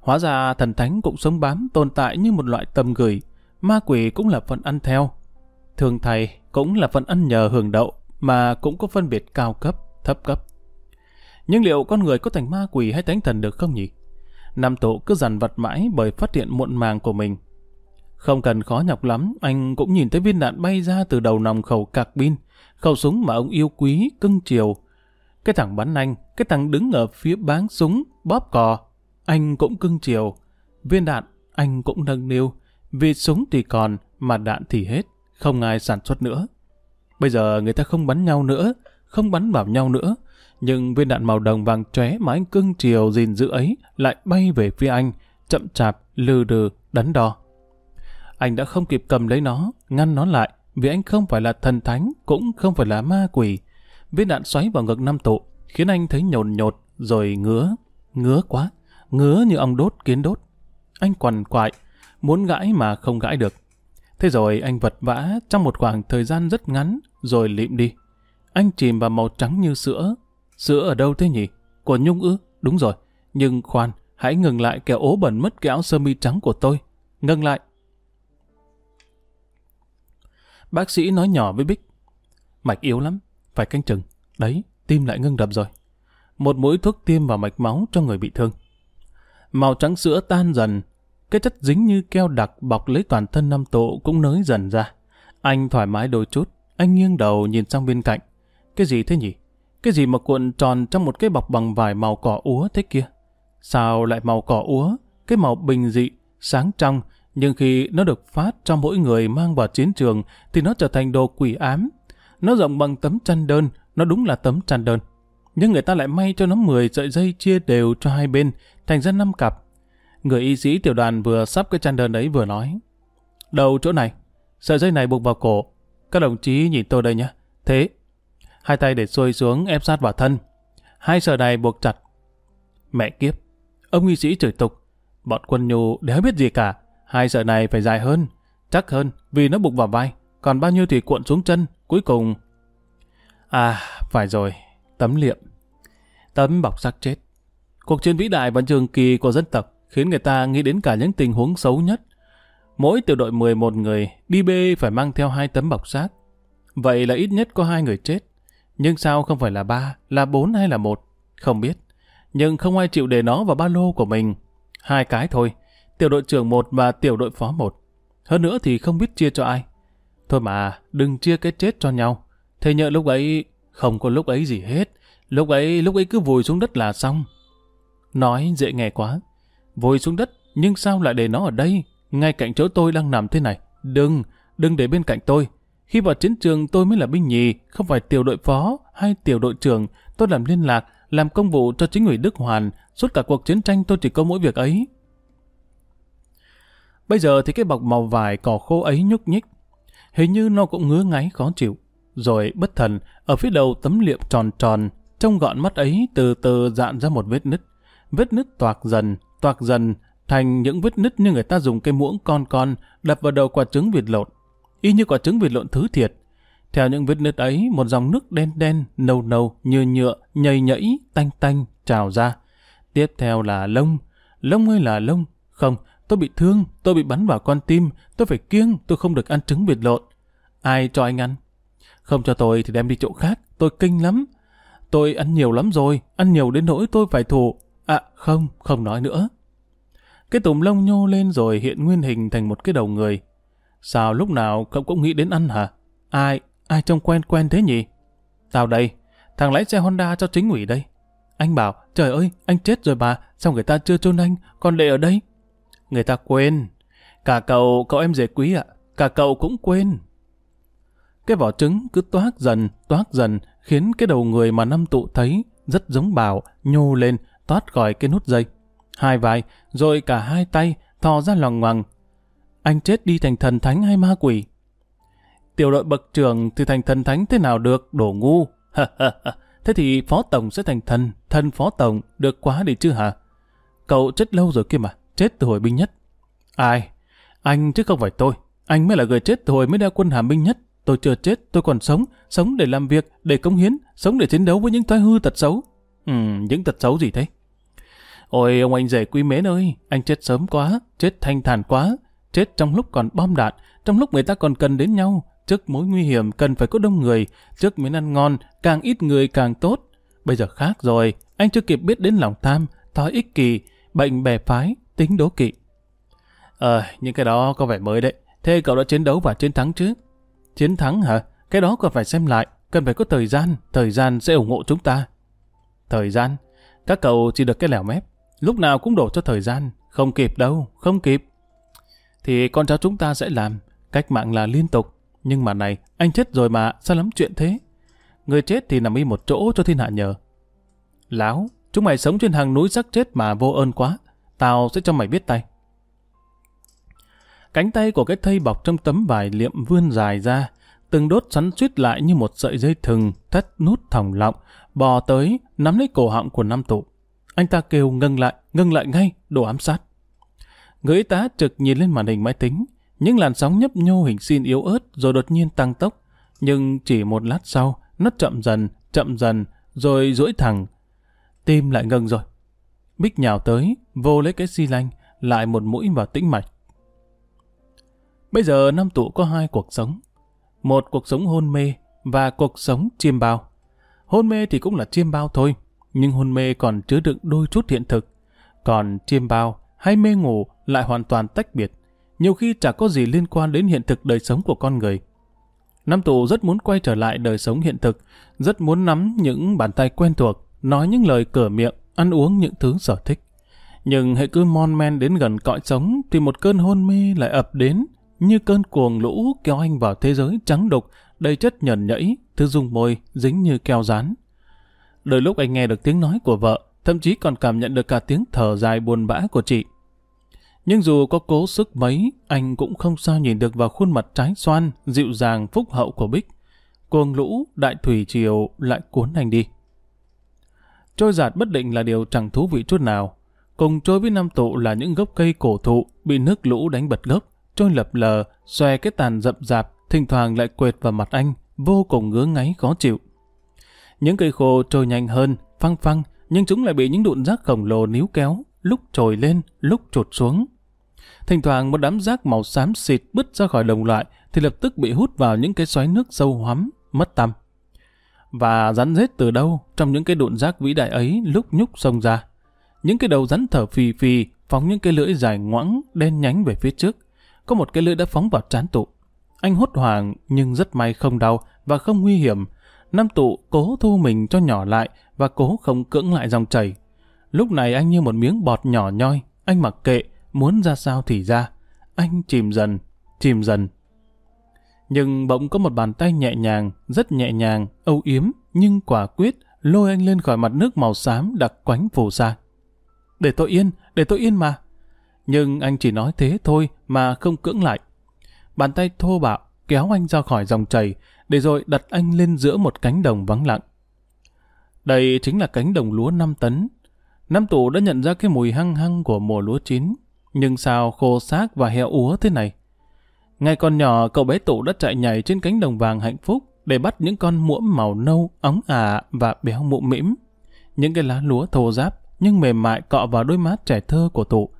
Hóa ra thần thánh cũng sống bám tồn tại như một loại tầm gửi, ma quỷ cũng là phần ăn theo. Thường thầy cũng là phần ăn nhờ hưởng đậu, mà cũng có phân biệt cao cấp, thấp cấp. Nhưng liệu con người có thành ma quỷ hay thánh thần được không nhỉ? Nam tụ cứ dằn vặt mãi bởi phát hiện muộn màng của mình. Không cần khó nhọc lắm, anh cũng nhìn thấy viên đạn bay ra từ đầu nòng khẩu cạc pin, khẩu súng mà ông yêu quý, cưng chiều. Cái thằng bắn anh, cái thằng đứng ở phía báng súng, bóp cò, anh cũng cưng chiều. Viên đạn, anh cũng nâng niu, vì súng thì còn, mà đạn thì hết, không ai sản xuất nữa. Bây giờ người ta không bắn nhau nữa, không bắn vào nhau nữa, nhưng viên đạn màu đồng vàng chóe mà anh cưng chiều gìn giữ ấy lại bay về phía anh, chậm chạp, lừ đừ, đắn đo. Anh đã không kịp cầm lấy nó, ngăn nó lại, vì anh không phải là thần thánh, cũng không phải là ma quỷ. Viên đạn xoáy vào ngực năm tụ, khiến anh thấy nhồn nhột, rồi ngứa, ngứa quá, ngứa như ông đốt kiến đốt. Anh quằn quại, muốn gãi mà không gãi được. Thế rồi anh vật vã trong một khoảng thời gian rất ngắn, rồi lịm đi. Anh chìm vào màu trắng như sữa. Sữa ở đâu thế nhỉ? Của Nhung ư? Đúng rồi. Nhưng khoan, hãy ngừng lại kẻo ố bẩn mất cái áo sơ mi trắng của tôi. Ngừng lại. Bác sĩ nói nhỏ với Bích. Mạch yếu lắm, phải canh chừng. Đấy, tim lại ngưng đập rồi. Một mũi thuốc tiêm vào mạch máu cho người bị thương. Màu trắng sữa tan dần, cái chất dính như keo đặc bọc lấy toàn thân năm tổ cũng nới dần ra. Anh thoải mái đôi chút, anh nghiêng đầu nhìn sang bên cạnh. Cái gì thế nhỉ? Cái gì mà cuộn tròn trong một cái bọc bằng vải màu cỏ úa thế kia? Sao lại màu cỏ úa? Cái màu bình dị, sáng trong, nhưng khi nó được phát cho mỗi người mang vào chiến trường thì nó trở thành đồ quỷ ám. Nó rộng bằng tấm chăn đơn, nó đúng là tấm chăn đơn. Nhưng người ta lại may cho nó 10 sợi dây chia đều cho hai bên, thành ra năm cặp. Người y sĩ tiểu đoàn vừa sắp cái chăn đơn ấy vừa nói. Đầu chỗ này, sợi dây này buộc vào cổ. Các đồng chí nhìn tôi đây nhé. Thế, hai tay để xuôi xuống ép sát vào thân. Hai sợi này buộc chặt. Mẹ kiếp, ông nghi sĩ chửi tục. Bọn quân nhu đéo biết gì cả. Hai sợi này phải dài hơn, chắc hơn vì nó buộc vào vai. Còn bao nhiêu thì cuộn xuống chân, cuối cùng... À, phải rồi, tấm liệm. Tấm bọc xác chết. Cuộc chiến vĩ đại và trường kỳ của dân tộc khiến người ta nghĩ đến cả những tình huống xấu nhất. Mỗi tiểu đội 11 người, đi bê phải mang theo hai tấm bọc xác. Vậy là ít nhất có hai người chết. Nhưng sao không phải là ba, là bốn hay là một? Không biết. Nhưng không ai chịu để nó vào ba lô của mình. Hai cái thôi. Tiểu đội trưởng một và tiểu đội phó một. Hơn nữa thì không biết chia cho ai. Thôi mà, đừng chia cái chết cho nhau. Thế nhớ lúc ấy, không có lúc ấy gì hết. Lúc ấy, lúc ấy cứ vùi xuống đất là xong. Nói dễ nghe quá vùi xuống đất, nhưng sao lại để nó ở đây, ngay cạnh chỗ tôi đang nằm thế này. Đừng, đừng để bên cạnh tôi. Khi vào chiến trường tôi mới là binh nhì, không phải tiểu đội phó hay tiểu đội trưởng. Tôi làm liên lạc, làm công vụ cho chính ủy Đức Hoàn. Suốt cả cuộc chiến tranh tôi chỉ có mỗi việc ấy. Bây giờ thì cái bọc màu vải cỏ khô ấy nhúc nhích. Hình như nó cũng ngứa ngáy khó chịu. Rồi bất thần, ở phía đầu tấm liệm tròn tròn, trong gọn mắt ấy từ từ dạn ra một vết nứt. Vết nứt toạc dần, toạc dần thành những vết nứt như người ta dùng cây muỗng con con đập vào đầu quả trứng vịt lộn, y như quả trứng vịt lộn thứ thiệt. Theo những vết nứt ấy, một dòng nước đen đen, nâu nâu, như nhựa, nhầy nhẫy, tanh tanh, trào ra. Tiếp theo là lông. Lông ơi là lông. Không, tôi bị thương, tôi bị bắn vào con tim, tôi phải kiêng, tôi không được ăn trứng vịt lộn. Ai cho anh ăn? Không cho tôi thì đem đi chỗ khác, tôi kinh lắm. Tôi ăn nhiều lắm rồi, ăn nhiều đến nỗi tôi phải thù. À không, không nói nữa. Cái tùm lông nhô lên rồi hiện nguyên hình thành một cái đầu người. Sao lúc nào cậu cũng nghĩ đến ăn hả? Ai, ai trông quen quen thế nhỉ? Tao đây, thằng lái xe Honda cho chính ủy đây. Anh bảo, trời ơi, anh chết rồi bà, sao người ta chưa chôn anh, còn để ở đây? Người ta quên. Cả cậu, cậu em dễ quý ạ, cả cậu cũng quên. Cái vỏ trứng cứ toát dần, toát dần, khiến cái đầu người mà năm tụ thấy rất giống bảo, nhô lên, toát khỏi cái nút dây. Hai vai, rồi cả hai tay, thò ra lòng ngoằng. Anh chết đi thành thần thánh hay ma quỷ? Tiểu đội bậc trưởng thì thành thần thánh thế nào được, đổ ngu. thế thì phó tổng sẽ thành thần, thần phó tổng, được quá đi chứ hả? Cậu chết lâu rồi kia mà, chết từ hồi binh nhất. Ai? Anh chứ không phải tôi. Anh mới là người chết từ hồi mới đeo quân hàm binh nhất. Tôi chưa chết, tôi còn sống. Sống để làm việc, để công hiến, sống để chiến đấu với những thói hư tật xấu. Ừ, những tật xấu gì thế? Ôi ông anh rể quý mến ơi, anh chết sớm quá, chết thanh thản quá, chết trong lúc còn bom đạn, trong lúc người ta còn cần đến nhau, trước mối nguy hiểm cần phải có đông người, trước miếng ăn ngon, càng ít người càng tốt. Bây giờ khác rồi, anh chưa kịp biết đến lòng tham, thói ích kỷ, bệnh bè phái, tính đố kỵ. Ờ, những cái đó có vẻ mới đấy. Thế cậu đã chiến đấu và chiến thắng chứ? Chiến thắng hả? Cái đó còn phải xem lại, cần phải có thời gian, thời gian sẽ ủng hộ chúng ta. Thời gian? Các cậu chỉ được cái lẻo mép, lúc nào cũng đổ cho thời gian, không kịp đâu, không kịp. Thì con cháu chúng ta sẽ làm, cách mạng là liên tục. Nhưng mà này, anh chết rồi mà, sao lắm chuyện thế? Người chết thì nằm y một chỗ cho thiên hạ nhờ. Láo, chúng mày sống trên hàng núi sắc chết mà vô ơn quá. Tao sẽ cho mày biết tay. Cánh tay của cái thây bọc trong tấm vải liệm vươn dài ra, từng đốt xoắn suýt lại như một sợi dây thừng, thắt nút thòng lọng, bò tới, nắm lấy cổ họng của nam tụ. Anh ta kêu ngưng lại, ngưng lại ngay, đồ ám sát. Người y tá trực nhìn lên màn hình máy tính, những làn sóng nhấp nhô hình xin yếu ớt rồi đột nhiên tăng tốc. Nhưng chỉ một lát sau, nó chậm dần, chậm dần, rồi duỗi thẳng. Tim lại ngừng rồi. Bích nhào tới, vô lấy cái xi lanh, lại một mũi vào tĩnh mạch. Bây giờ Nam Tụ có hai cuộc sống. Một cuộc sống hôn mê và cuộc sống chiêm bao. Hôn mê thì cũng là chiêm bao thôi, nhưng hôn mê còn chứa đựng đôi chút hiện thực. Còn chiêm bao hay mê ngủ lại hoàn toàn tách biệt, nhiều khi chả có gì liên quan đến hiện thực đời sống của con người. Nam Tụ rất muốn quay trở lại đời sống hiện thực, rất muốn nắm những bàn tay quen thuộc, nói những lời cửa miệng, ăn uống những thứ sở thích. Nhưng hệ cứ mon men đến gần cõi sống thì một cơn hôn mê lại ập đến, như cơn cuồng lũ kéo anh vào thế giới trắng đục, đầy chất nhẩn nhẫy, thứ dung môi, dính như keo rán. Đôi lúc anh nghe được tiếng nói của vợ, thậm chí còn cảm nhận được cả tiếng thở dài buồn bã của chị. Nhưng dù có cố sức mấy, anh cũng không sao nhìn được vào khuôn mặt trái xoan, dịu dàng, phúc hậu của Bích. Cuồng lũ, đại thủy triều lại cuốn anh đi. Trôi giạt bất định là điều chẳng thú vị chút nào. Cùng trôi với năm tụ là những gốc cây cổ thụ bị nước lũ đánh bật gốc, trôi lập lờ, xòe cái tàn rậm rạp, thỉnh thoảng lại quệt vào mặt anh, vô cùng ngứa ngáy khó chịu. Những cây khô trôi nhanh hơn, phăng phăng, nhưng chúng lại bị những đụn rác khổng lồ níu kéo, lúc trồi lên, lúc trụt xuống. Thỉnh thoảng một đám rác màu xám xịt bứt ra khỏi đồng loại thì lập tức bị hút vào những cái xoáy nước sâu hoắm, mất tăm. Và rắn rết từ đâu trong những cái đụn rác vĩ đại ấy lúc nhúc xông ra. Những cái đầu rắn thở phì phì, phóng những cái lưỡi dài ngoãng, đen nhánh về phía trước. Có một cái lưỡi đã phóng vào trán tụ. Anh hốt hoảng nhưng rất may không đau và không nguy hiểm. Nam tụ cố thu mình cho nhỏ lại và cố không cưỡng lại dòng chảy. Lúc này anh như một miếng bọt nhỏ nhoi, anh mặc kệ, muốn ra sao thì ra. Anh chìm dần, chìm dần. Nhưng bỗng có một bàn tay nhẹ nhàng, rất nhẹ nhàng, âu yếm, nhưng quả quyết, lôi anh lên khỏi mặt nước màu xám đặc quánh phù sa. Để tôi yên, để tôi yên mà. Nhưng anh chỉ nói thế thôi mà không cưỡng lại. Bàn tay thô bạo kéo anh ra khỏi dòng chảy, để rồi đặt anh lên giữa một cánh đồng vắng lặng. Đây chính là cánh đồng lúa 5 tấn. Nam tủ đã nhận ra cái mùi hăng hăng của mùa lúa chín. Nhưng sao khô xác và heo úa thế này? Ngày còn nhỏ, cậu bé tụ đã chạy nhảy trên cánh đồng vàng hạnh phúc để bắt những con muỗng màu nâu, óng ả và béo mụm mĩm. Những cái lá lúa thô ráp nhưng mềm mại cọ vào đôi mắt trẻ thơ của tụ.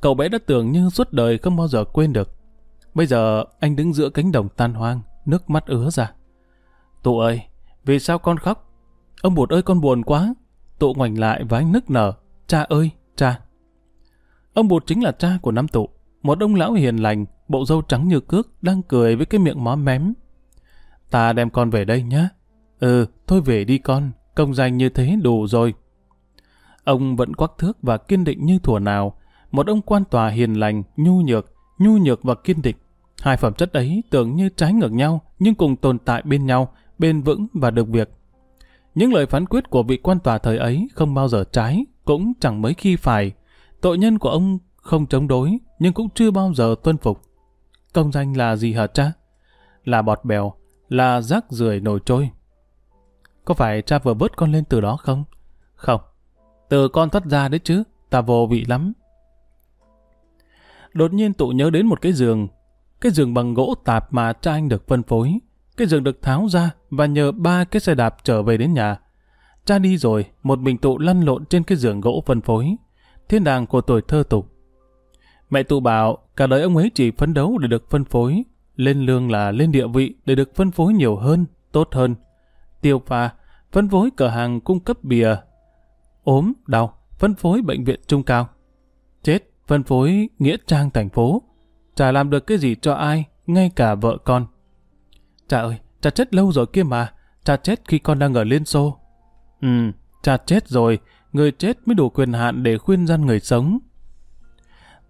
Cậu bé đã tưởng như suốt đời không bao giờ quên được. Bây giờ anh đứng giữa cánh đồng tan hoang, nước mắt ứa ra. Tụ ơi, vì sao con khóc? Ông bụt ơi con buồn quá. Tụ ngoảnh lại và anh nức nở. Cha ơi, cha. Ông bụt chính là cha của năm tụ. Một ông lão hiền lành, bộ râu trắng như cước, đang cười với cái miệng mó mém. Ta đem con về đây nhá. Ừ, thôi về đi con, công danh như thế đủ rồi. Ông vẫn quắc thước và kiên định như thủa nào. Một ông quan tòa hiền lành, nhu nhược, nhu nhược và kiên định. Hai phẩm chất ấy tưởng như trái ngược nhau, nhưng cùng tồn tại bên nhau, bền vững và được việc. Những lời phán quyết của vị quan tòa thời ấy không bao giờ trái, cũng chẳng mấy khi phải. Tội nhân của ông không chống đối, nhưng cũng chưa bao giờ tuân phục. Công danh là gì hả cha? Là bọt bèo, là rác rưởi nổi trôi. Có phải cha vừa bớt con lên từ đó không? Không. Từ con thoát ra đấy chứ, ta vô vị lắm. Đột nhiên tụ nhớ đến một cái giường, cái giường bằng gỗ tạp mà cha anh được phân phối. Cái giường được tháo ra và nhờ ba cái xe đạp trở về đến nhà. Cha đi rồi, một mình tụ lăn lộn trên cái giường gỗ phân phối. Thiên đàng của tuổi thơ tục Mẹ tụ bảo cả đời ông ấy chỉ phấn đấu để được phân phối. Lên lương là lên địa vị để được phân phối nhiều hơn, tốt hơn. Tiêu pha, phân phối cửa hàng cung cấp bìa. ốm, đau, phân phối bệnh viện trung cao. Chết, phân phối nghĩa trang thành phố. Chả làm được cái gì cho ai, ngay cả vợ con. Chà ơi, chà chết lâu rồi kia mà. chà chết khi con đang ở Liên Xô. Ừ, chà chết rồi. Người chết mới đủ quyền hạn để khuyên dân người sống.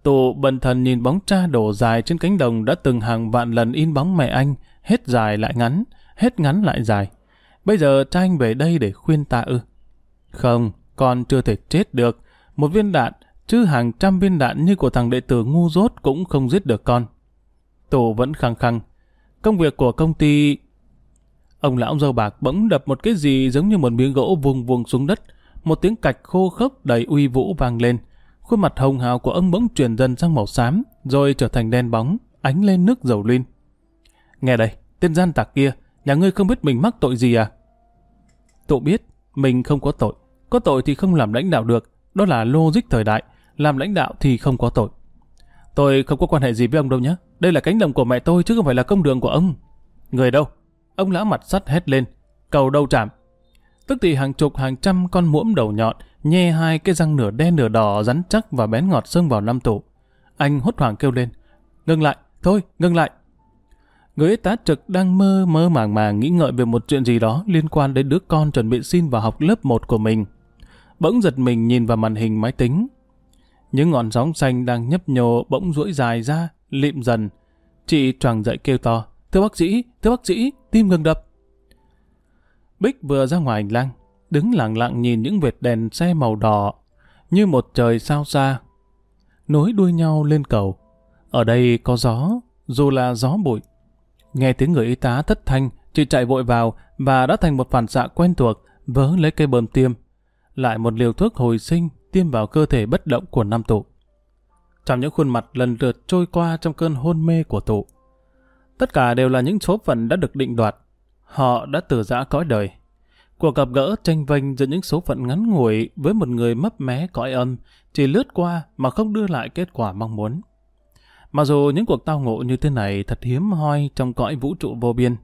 Tụ bần thần nhìn bóng cha đổ dài trên cánh đồng đã từng hàng vạn lần in bóng mẹ anh, hết dài lại ngắn, hết ngắn lại dài. Bây giờ cha anh về đây để khuyên ta ư. Không, con chưa thể chết được. Một viên đạn, chứ hàng trăm viên đạn như của thằng đệ tử ngu dốt cũng không giết được con. Tụ vẫn khăng khăng. Công việc của công ty... Ông lão dâu bạc bỗng đập một cái gì giống như một miếng gỗ vùng vùng xuống đất. Một tiếng cạch khô khốc đầy uy vũ vang lên. Khuôn mặt hồng hào của ông bỗng chuyển dần sang màu xám, rồi trở thành đen bóng, ánh lên nước dầu lin Nghe đây, tên gian tạc kia, nhà ngươi không biết mình mắc tội gì à? Tụ biết, mình không có tội. Có tội thì không làm lãnh đạo được, đó là logic thời đại. Làm lãnh đạo thì không có tội. Tôi không có quan hệ gì với ông đâu nhé. Đây là cánh đồng của mẹ tôi chứ không phải là công đường của ông. Người đâu? Ông lão mặt sắt hét lên. Cầu đâu chạm. Tức thì hàng chục hàng trăm con muỗng đầu nhọn nhe hai cái răng nửa đen nửa đỏ rắn chắc và bén ngọt xông vào năm tủ. Anh hốt hoảng kêu lên. Ngừng lại, thôi, ngừng lại. Người y tá trực đang mơ mơ màng màng nghĩ ngợi về một chuyện gì đó liên quan đến đứa con chuẩn bị xin vào học lớp 1 của mình. Bỗng giật mình nhìn vào màn hình máy tính. Những ngọn sóng xanh đang nhấp nhô bỗng duỗi dài ra, lịm dần. Chị choàng dậy kêu to. Thưa bác sĩ, thưa bác sĩ, tim ngừng đập. Bích vừa ra ngoài hành lang, đứng lặng lặng nhìn những vệt đèn xe màu đỏ, như một trời sao xa. Nối đuôi nhau lên cầu. Ở đây có gió, dù là gió bụi. Nghe tiếng người y tá thất thanh, chị chạy vội vào và đã thành một phản xạ quen thuộc, vớ lấy cây bơm tiêm. Lại một liều thuốc hồi sinh tiêm vào cơ thể bất động của nam tụ. Trong những khuôn mặt lần lượt trôi qua trong cơn hôn mê của tụ. Tất cả đều là những số phận đã được định đoạt. Họ đã từ giã cõi đời, Cuộc gặp gỡ tranh vênh giữa những số phận ngắn ngủi với một người mấp mé cõi âm chỉ lướt qua mà không đưa lại kết quả mong muốn. Mặc dù những cuộc tao ngộ như thế này thật hiếm hoi trong cõi vũ trụ vô biên,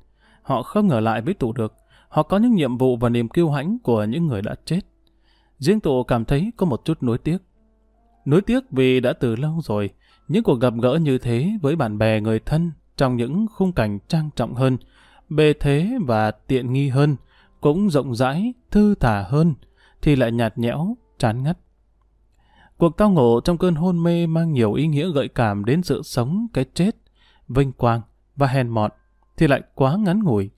họ không ngờ lại với tụ được. Họ có những nhiệm vụ và niềm kiêu hãnh của những người đã chết. Riêng tụ cảm thấy có một chút nuối tiếc. Nuối tiếc vì đã từ lâu rồi, những cuộc gặp gỡ như thế với bạn bè người thân trong những khung cảnh trang trọng hơn, bề thế và tiện nghi hơn, cũng rộng rãi, thư thả hơn, thì lại nhạt nhẽo, chán ngắt. Cuộc tao ngộ trong cơn hôn mê mang nhiều ý nghĩa gợi cảm đến sự sống, cái chết, vinh quang và hèn mọn, thì lại quá ngắn ngủi.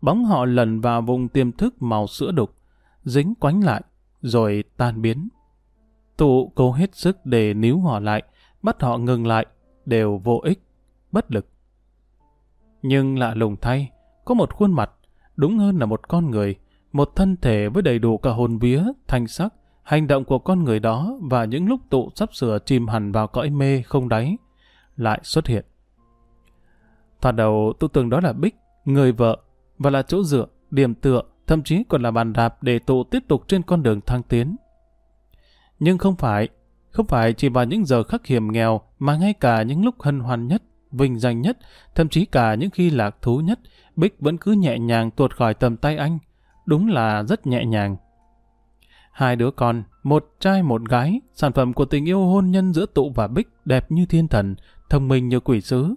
Bóng họ lần vào vùng tiềm thức màu sữa đục, dính quánh lại, rồi tan biến. Tụ cố hết sức để níu họ lại, bắt họ ngừng lại, đều vô ích, bất lực. Nhưng lạ lùng thay, có một khuôn mặt đúng hơn là một con người, một thân thể với đầy đủ cả hồn vía, thanh sắc, hành động của con người đó và những lúc tụ sắp sửa chìm hẳn vào cõi mê không đáy, lại xuất hiện. Thoạt đầu tôi tưởng đó là Bích, người vợ, và là chỗ dựa, điểm tựa, thậm chí còn là bàn đạp để tụ tiếp tục trên con đường thăng tiến. Nhưng không phải, không phải chỉ vào những giờ khắc hiểm nghèo mà ngay cả những lúc hân hoan nhất, vinh danh nhất, thậm chí cả những khi lạc thú nhất, Bích vẫn cứ nhẹ nhàng tuột khỏi tầm tay anh. Đúng là rất nhẹ nhàng. Hai đứa con, một trai một gái, sản phẩm của tình yêu hôn nhân giữa Tụ và Bích đẹp như thiên thần, thông minh như quỷ sứ.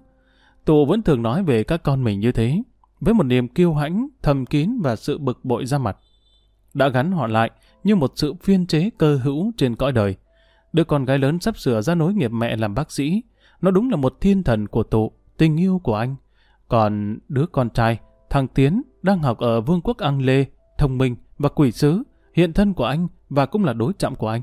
Tụ vẫn thường nói về các con mình như thế, với một niềm kiêu hãnh, thầm kín và sự bực bội ra mặt. Đã gắn họ lại như một sự phiên chế cơ hữu trên cõi đời. Đứa con gái lớn sắp sửa ra nối nghiệp mẹ làm bác sĩ. Nó đúng là một thiên thần của Tụ, tình yêu của anh. Còn đứa con trai, thằng Tiến, đang học ở Vương quốc Ang Lê, thông minh và quỷ sứ, hiện thân của anh và cũng là đối trọng của anh.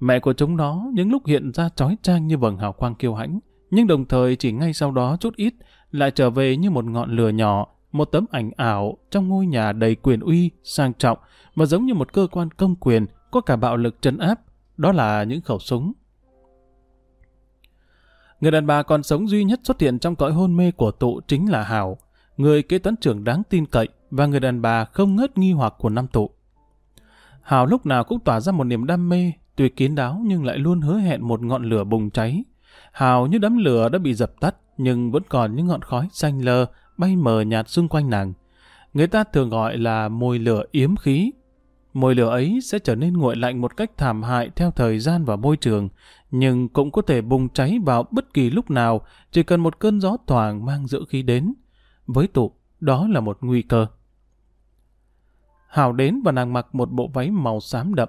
Mẹ của chúng nó những lúc hiện ra trói trang như vầng hào quang kiêu hãnh, nhưng đồng thời chỉ ngay sau đó chút ít lại trở về như một ngọn lửa nhỏ, một tấm ảnh ảo trong ngôi nhà đầy quyền uy, sang trọng và giống như một cơ quan công quyền có cả bạo lực trấn áp, đó là những khẩu súng. Người đàn bà còn sống duy nhất xuất hiện trong cõi hôn mê của tụ chính là Hảo, người kế toán trưởng đáng tin cậy và người đàn bà không ngớt nghi hoặc của năm tụ. Hảo lúc nào cũng tỏa ra một niềm đam mê, tuy kiến đáo nhưng lại luôn hứa hẹn một ngọn lửa bùng cháy. Hào như đám lửa đã bị dập tắt, nhưng vẫn còn những ngọn khói xanh lơ bay mờ nhạt xung quanh nàng. Người ta thường gọi là mùi lửa yếm khí. Mùi lửa ấy sẽ trở nên nguội lạnh một cách thảm hại theo thời gian và môi trường, nhưng cũng có thể bùng cháy vào bất kỳ lúc nào, chỉ cần một cơn gió thoảng mang dưỡng khí đến. Với tụ, đó là một nguy cơ. Hào đến và nàng mặc một bộ váy màu xám đậm.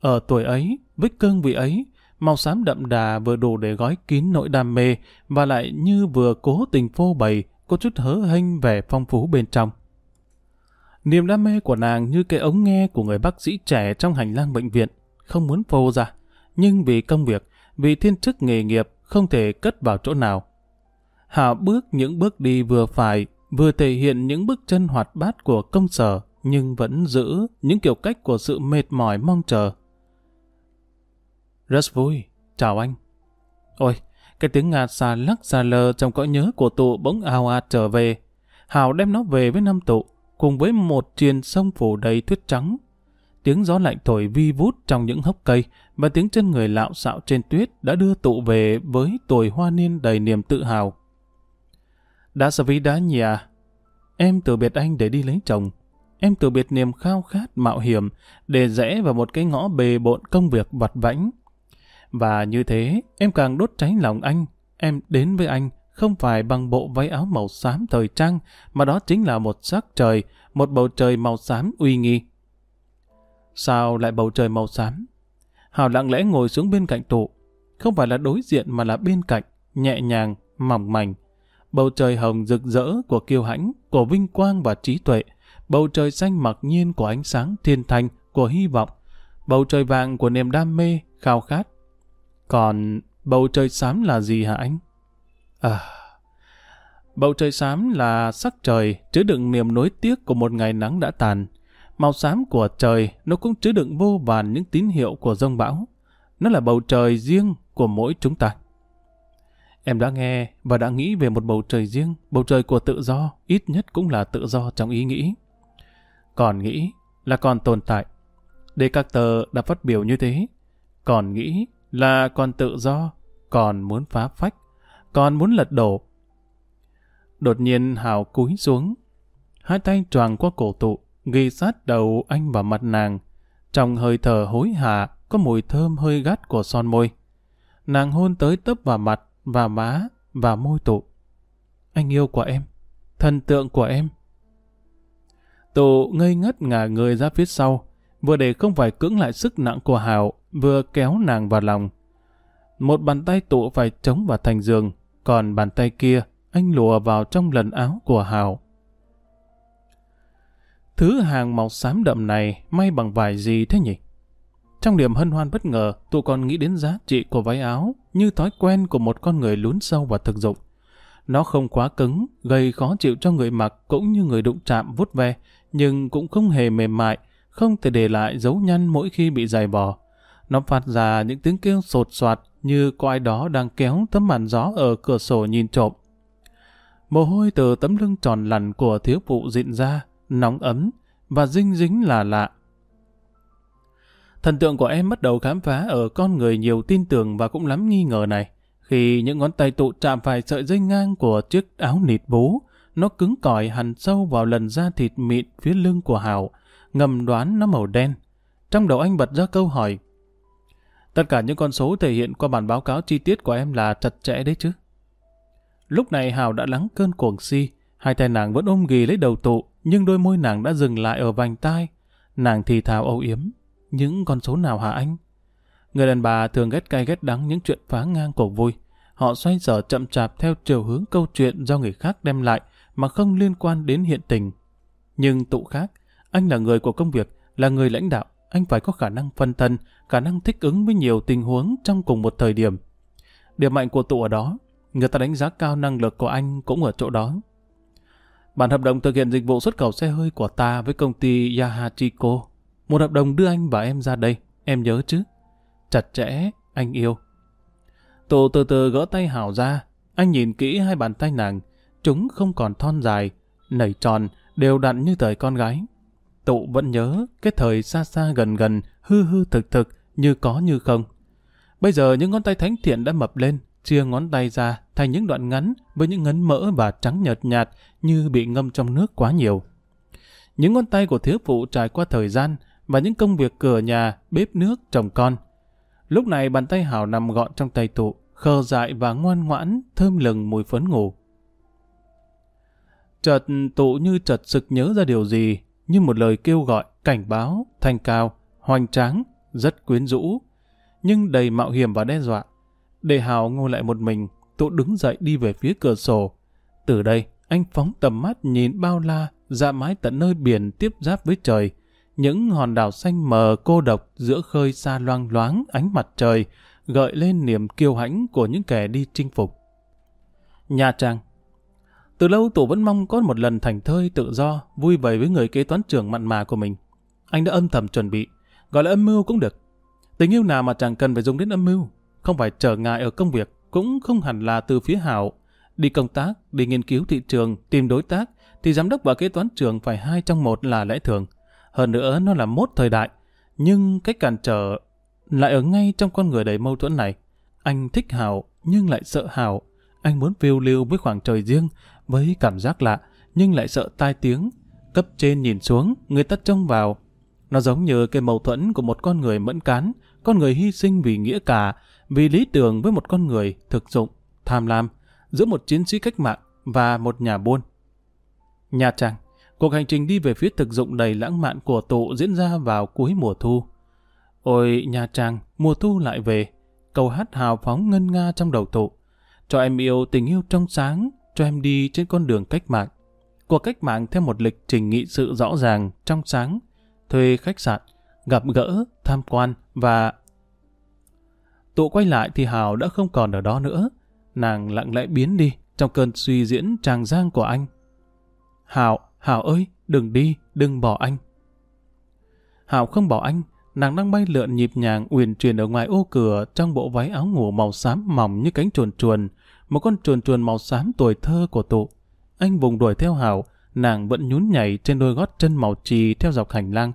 Ở tuổi ấy, với cương vị ấy, màu xám đậm đà vừa đủ để gói kín nỗi đam mê và lại như vừa cố tình phô bày có chút hớ hênh vẻ phong phú bên trong. Niềm đam mê của nàng như cái ống nghe của người bác sĩ trẻ trong hành lang bệnh viện, không muốn phô ra, nhưng vì công việc, vì thiên chức nghề nghiệp không thể cất vào chỗ nào. Hạ bước những bước đi vừa phải, vừa thể hiện những bước chân hoạt bát của công sở, nhưng vẫn giữ những kiểu cách của sự mệt mỏi mong chờ. Rất vui, chào anh. Ôi, cái tiếng ngạt xa lắc xa lơ trong cõi nhớ của tụ bỗng ào ạt trở về. Hào đem nó về với năm tụ, cùng với một triền sông phủ đầy tuyết trắng. Tiếng gió lạnh thổi vi vút trong những hốc cây và tiếng chân người lạo xạo trên tuyết đã đưa tụ về với tuổi hoa niên đầy niềm tự hào. Đã sở ví đá nhà, em từ biệt anh để đi lấy chồng. Em từ biệt niềm khao khát mạo hiểm để rẽ vào một cái ngõ bề bộn công việc vặt vãnh. Và như thế, em càng đốt cháy lòng anh. Em đến với anh không phải bằng bộ váy áo màu xám thời trang, mà đó chính là một sắc trời, một bầu trời màu xám uy nghi. Sao lại bầu trời màu xám? Hào lặng lẽ ngồi xuống bên cạnh tụ, không phải là đối diện mà là bên cạnh, nhẹ nhàng, mỏng mảnh. Bầu trời hồng rực rỡ của kiêu hãnh, của vinh quang và trí tuệ, bầu trời xanh mặc nhiên của ánh sáng thiên thanh, của hy vọng, bầu trời vàng của niềm đam mê, khao khát. Còn bầu trời xám là gì hả anh? À, bầu trời xám là sắc trời chứa đựng niềm nối tiếc của một ngày nắng đã tàn. Màu xám của trời nó cũng chứa đựng vô vàn những tín hiệu của rông bão. Nó là bầu trời riêng của mỗi chúng ta. Em đã nghe và đã nghĩ về một bầu trời riêng, bầu trời của tự do, ít nhất cũng là tự do trong ý nghĩ. Còn nghĩ là còn tồn tại. Descartes đã phát biểu như thế. Còn nghĩ là còn tự do, còn muốn phá phách, còn muốn lật đổ. Đột nhiên Hào cúi xuống, hai tay choàng qua cổ tụ, ghi sát đầu anh vào mặt nàng. Trong hơi thở hối hả có mùi thơm hơi gắt của son môi. Nàng hôn tới tấp vào mặt, và má, và môi tụ. Anh yêu của em, thần tượng của em. Tụ ngây ngất ngả người ra phía sau, vừa để không phải cưỡng lại sức nặng của Hào, vừa kéo nàng vào lòng. Một bàn tay tụ phải chống vào thành giường, còn bàn tay kia anh lùa vào trong lần áo của Hào. Thứ hàng màu xám đậm này may bằng vải gì thế nhỉ? Trong điểm hân hoan bất ngờ, tụi còn nghĩ đến giá trị của váy áo như thói quen của một con người lún sâu vào thực dụng. Nó không quá cứng, gây khó chịu cho người mặc cũng như người đụng chạm vút ve, nhưng cũng không hề mềm mại, không thể để lại dấu nhăn mỗi khi bị giày bò. Nó phát ra những tiếng kêu sột soạt như có ai đó đang kéo tấm màn gió ở cửa sổ nhìn trộm. Mồ hôi từ tấm lưng tròn lằn của thiếu phụ dịn ra, nóng ấm và dinh dính là lạ. Thần tượng của em bắt đầu khám phá ở con người nhiều tin tưởng và cũng lắm nghi ngờ này. Khi những ngón tay tụ chạm phải sợi dây ngang của chiếc áo nịt bố, nó cứng cỏi hằn sâu vào lần da thịt mịn phía lưng của Hảo, ngầm đoán nó màu đen. Trong đầu anh bật ra câu hỏi. Tất cả những con số thể hiện qua bản báo cáo chi tiết của em là chặt chẽ đấy chứ. Lúc này Hảo đã lắng cơn cuồng si, hai tay nàng vẫn ôm ghì lấy đầu tụ, nhưng đôi môi nàng đã dừng lại ở vành tai. Nàng thì thào âu yếm. Những con số nào hả anh? Người đàn bà thường ghét cay ghét đắng những chuyện phá ngang cổ vui. Họ xoay sở chậm chạp theo chiều hướng câu chuyện do người khác đem lại mà không liên quan đến hiện tình. Nhưng tụ khác, anh là người của công việc, là người lãnh đạo. anh phải có khả năng phân thân, khả năng thích ứng với nhiều tình huống trong cùng một thời điểm. Điểm mạnh của tụ ở đó, người ta đánh giá cao năng lực của anh cũng ở chỗ đó. Bản hợp đồng thực hiện dịch vụ xuất khẩu xe hơi của ta với công ty Yahachiko. Một hợp đồng đưa anh và em ra đây, em nhớ chứ? Chặt chẽ, anh yêu. Tụ từ từ gỡ tay Hảo ra, anh nhìn kỹ hai bàn tay nàng, chúng không còn thon dài, nảy tròn, đều đặn như thời con gái. Tụ vẫn nhớ cái thời xa xa gần gần, hư hư thực thực, như có như không. Bây giờ những ngón tay thánh thiện đã mập lên, chia ngón tay ra thành những đoạn ngắn với những ngấn mỡ và trắng nhợt nhạt như bị ngâm trong nước quá nhiều. Những ngón tay của thiếu phụ trải qua thời gian và những công việc cửa nhà, bếp nước, trồng con. Lúc này bàn tay Hảo nằm gọn trong tay tụ, khờ dại và ngoan ngoãn, thơm lừng mùi phấn ngủ. Chợt tụ như chợt sực nhớ ra điều gì, như một lời kêu gọi, cảnh báo, thanh cao, hoành tráng, rất quyến rũ, nhưng đầy mạo hiểm và đe dọa. Để Hào ngồi lại một mình, tụ đứng dậy đi về phía cửa sổ. Từ đây, anh phóng tầm mắt nhìn bao la, ra mái tận nơi biển tiếp giáp với trời. Những hòn đảo xanh mờ cô độc giữa khơi xa loang loáng ánh mặt trời, gợi lên niềm kiêu hãnh của những kẻ đi chinh phục. Nha Trang Từ lâu Tụ vẫn mong có một lần thành thơi tự do, vui vầy với người kế toán trưởng mặn mà của mình. Anh đã âm thầm chuẩn bị, gọi là âm mưu cũng được. Tình yêu nào mà chẳng cần phải dùng đến âm mưu, không phải trở ngại ở công việc, cũng không hẳn là từ phía Hảo. Đi công tác, đi nghiên cứu thị trường, tìm đối tác, thì giám đốc và kế toán trưởng phải hai trong một là lẽ thường. Hơn nữa nó là mốt thời đại, nhưng cách cản trở lại ở ngay trong con người đầy mâu thuẫn này. Anh thích Hảo, nhưng lại sợ Hảo. Anh muốn phiêu lưu với khoảng trời riêng, với cảm giác lạ, nhưng lại sợ tai tiếng. Cấp trên nhìn xuống, người ta trông vào. Nó giống như cái mâu thuẫn của một con người mẫn cán, con người hy sinh vì nghĩa cả, vì lý tưởng với một con người thực dụng, tham lam, giữa một chiến sĩ cách mạng và một nhà buôn. nhà Trang, cuộc hành trình đi về phía thực dụng đầy lãng mạn của tụ diễn ra vào cuối mùa thu. Ôi Nha Trang, mùa thu lại về, câu hát hào phóng ngân nga trong đầu tụ. Cho em yêu tình yêu trong sáng, cho em đi trên con đường cách mạng. Cuộc cách mạng theo một lịch trình nghị sự rõ ràng, trong sáng, thuê khách sạn, gặp gỡ, tham quan và Tụ quay lại thì Hào đã không còn ở đó nữa. Nàng lặng lẽ biến đi trong cơn suy diễn tràng giang của anh. Hào, Hào ơi, đừng đi, đừng bỏ anh. Hào không bỏ anh, nàng đang bay lượn nhịp nhàng uyển chuyển ở ngoài ô cửa trong bộ váy áo ngủ màu xám mỏng như cánh chuồn chuồn, một con chuồn chuồn màu xám tuổi thơ của tụ. Anh vùng đuổi theo Hào, nàng vẫn nhún nhảy trên đôi gót chân màu trì theo dọc hành lang.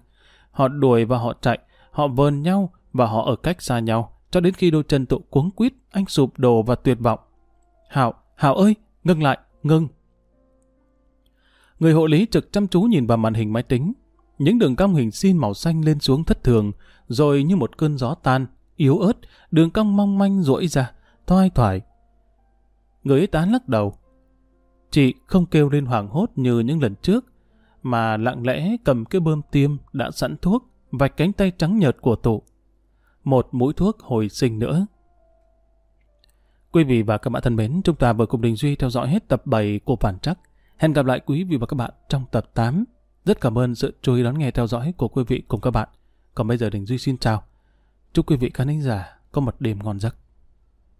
Họ đuổi và họ chạy, họ vờn nhau và họ ở cách xa nhau cho đến khi đôi chân tụ cuống quýt, anh sụp đổ và tuyệt vọng. Hảo, Hảo ơi, ngưng lại, ngưng. Người hộ lý trực chăm chú nhìn vào màn hình máy tính. Những đường cong hình xin màu xanh lên xuống thất thường, rồi như một cơn gió tan, yếu ớt, đường cong mong manh rỗi ra, thoai thoải. Người ấy tán lắc đầu. Chị không kêu lên hoảng hốt như những lần trước, mà lặng lẽ cầm cái bơm tiêm đã sẵn thuốc, vạch cánh tay trắng nhợt của tụ một mũi thuốc hồi sinh nữa. Quý vị và các bạn thân mến, chúng ta vừa cùng Đình Duy theo dõi hết tập 7 của Phản Trắc. Hẹn gặp lại quý vị và các bạn trong tập 8. Rất cảm ơn sự chú ý đón nghe theo dõi của quý vị cùng các bạn. Còn bây giờ Đình Duy xin chào. Chúc quý vị khán giả có một đêm ngon giấc.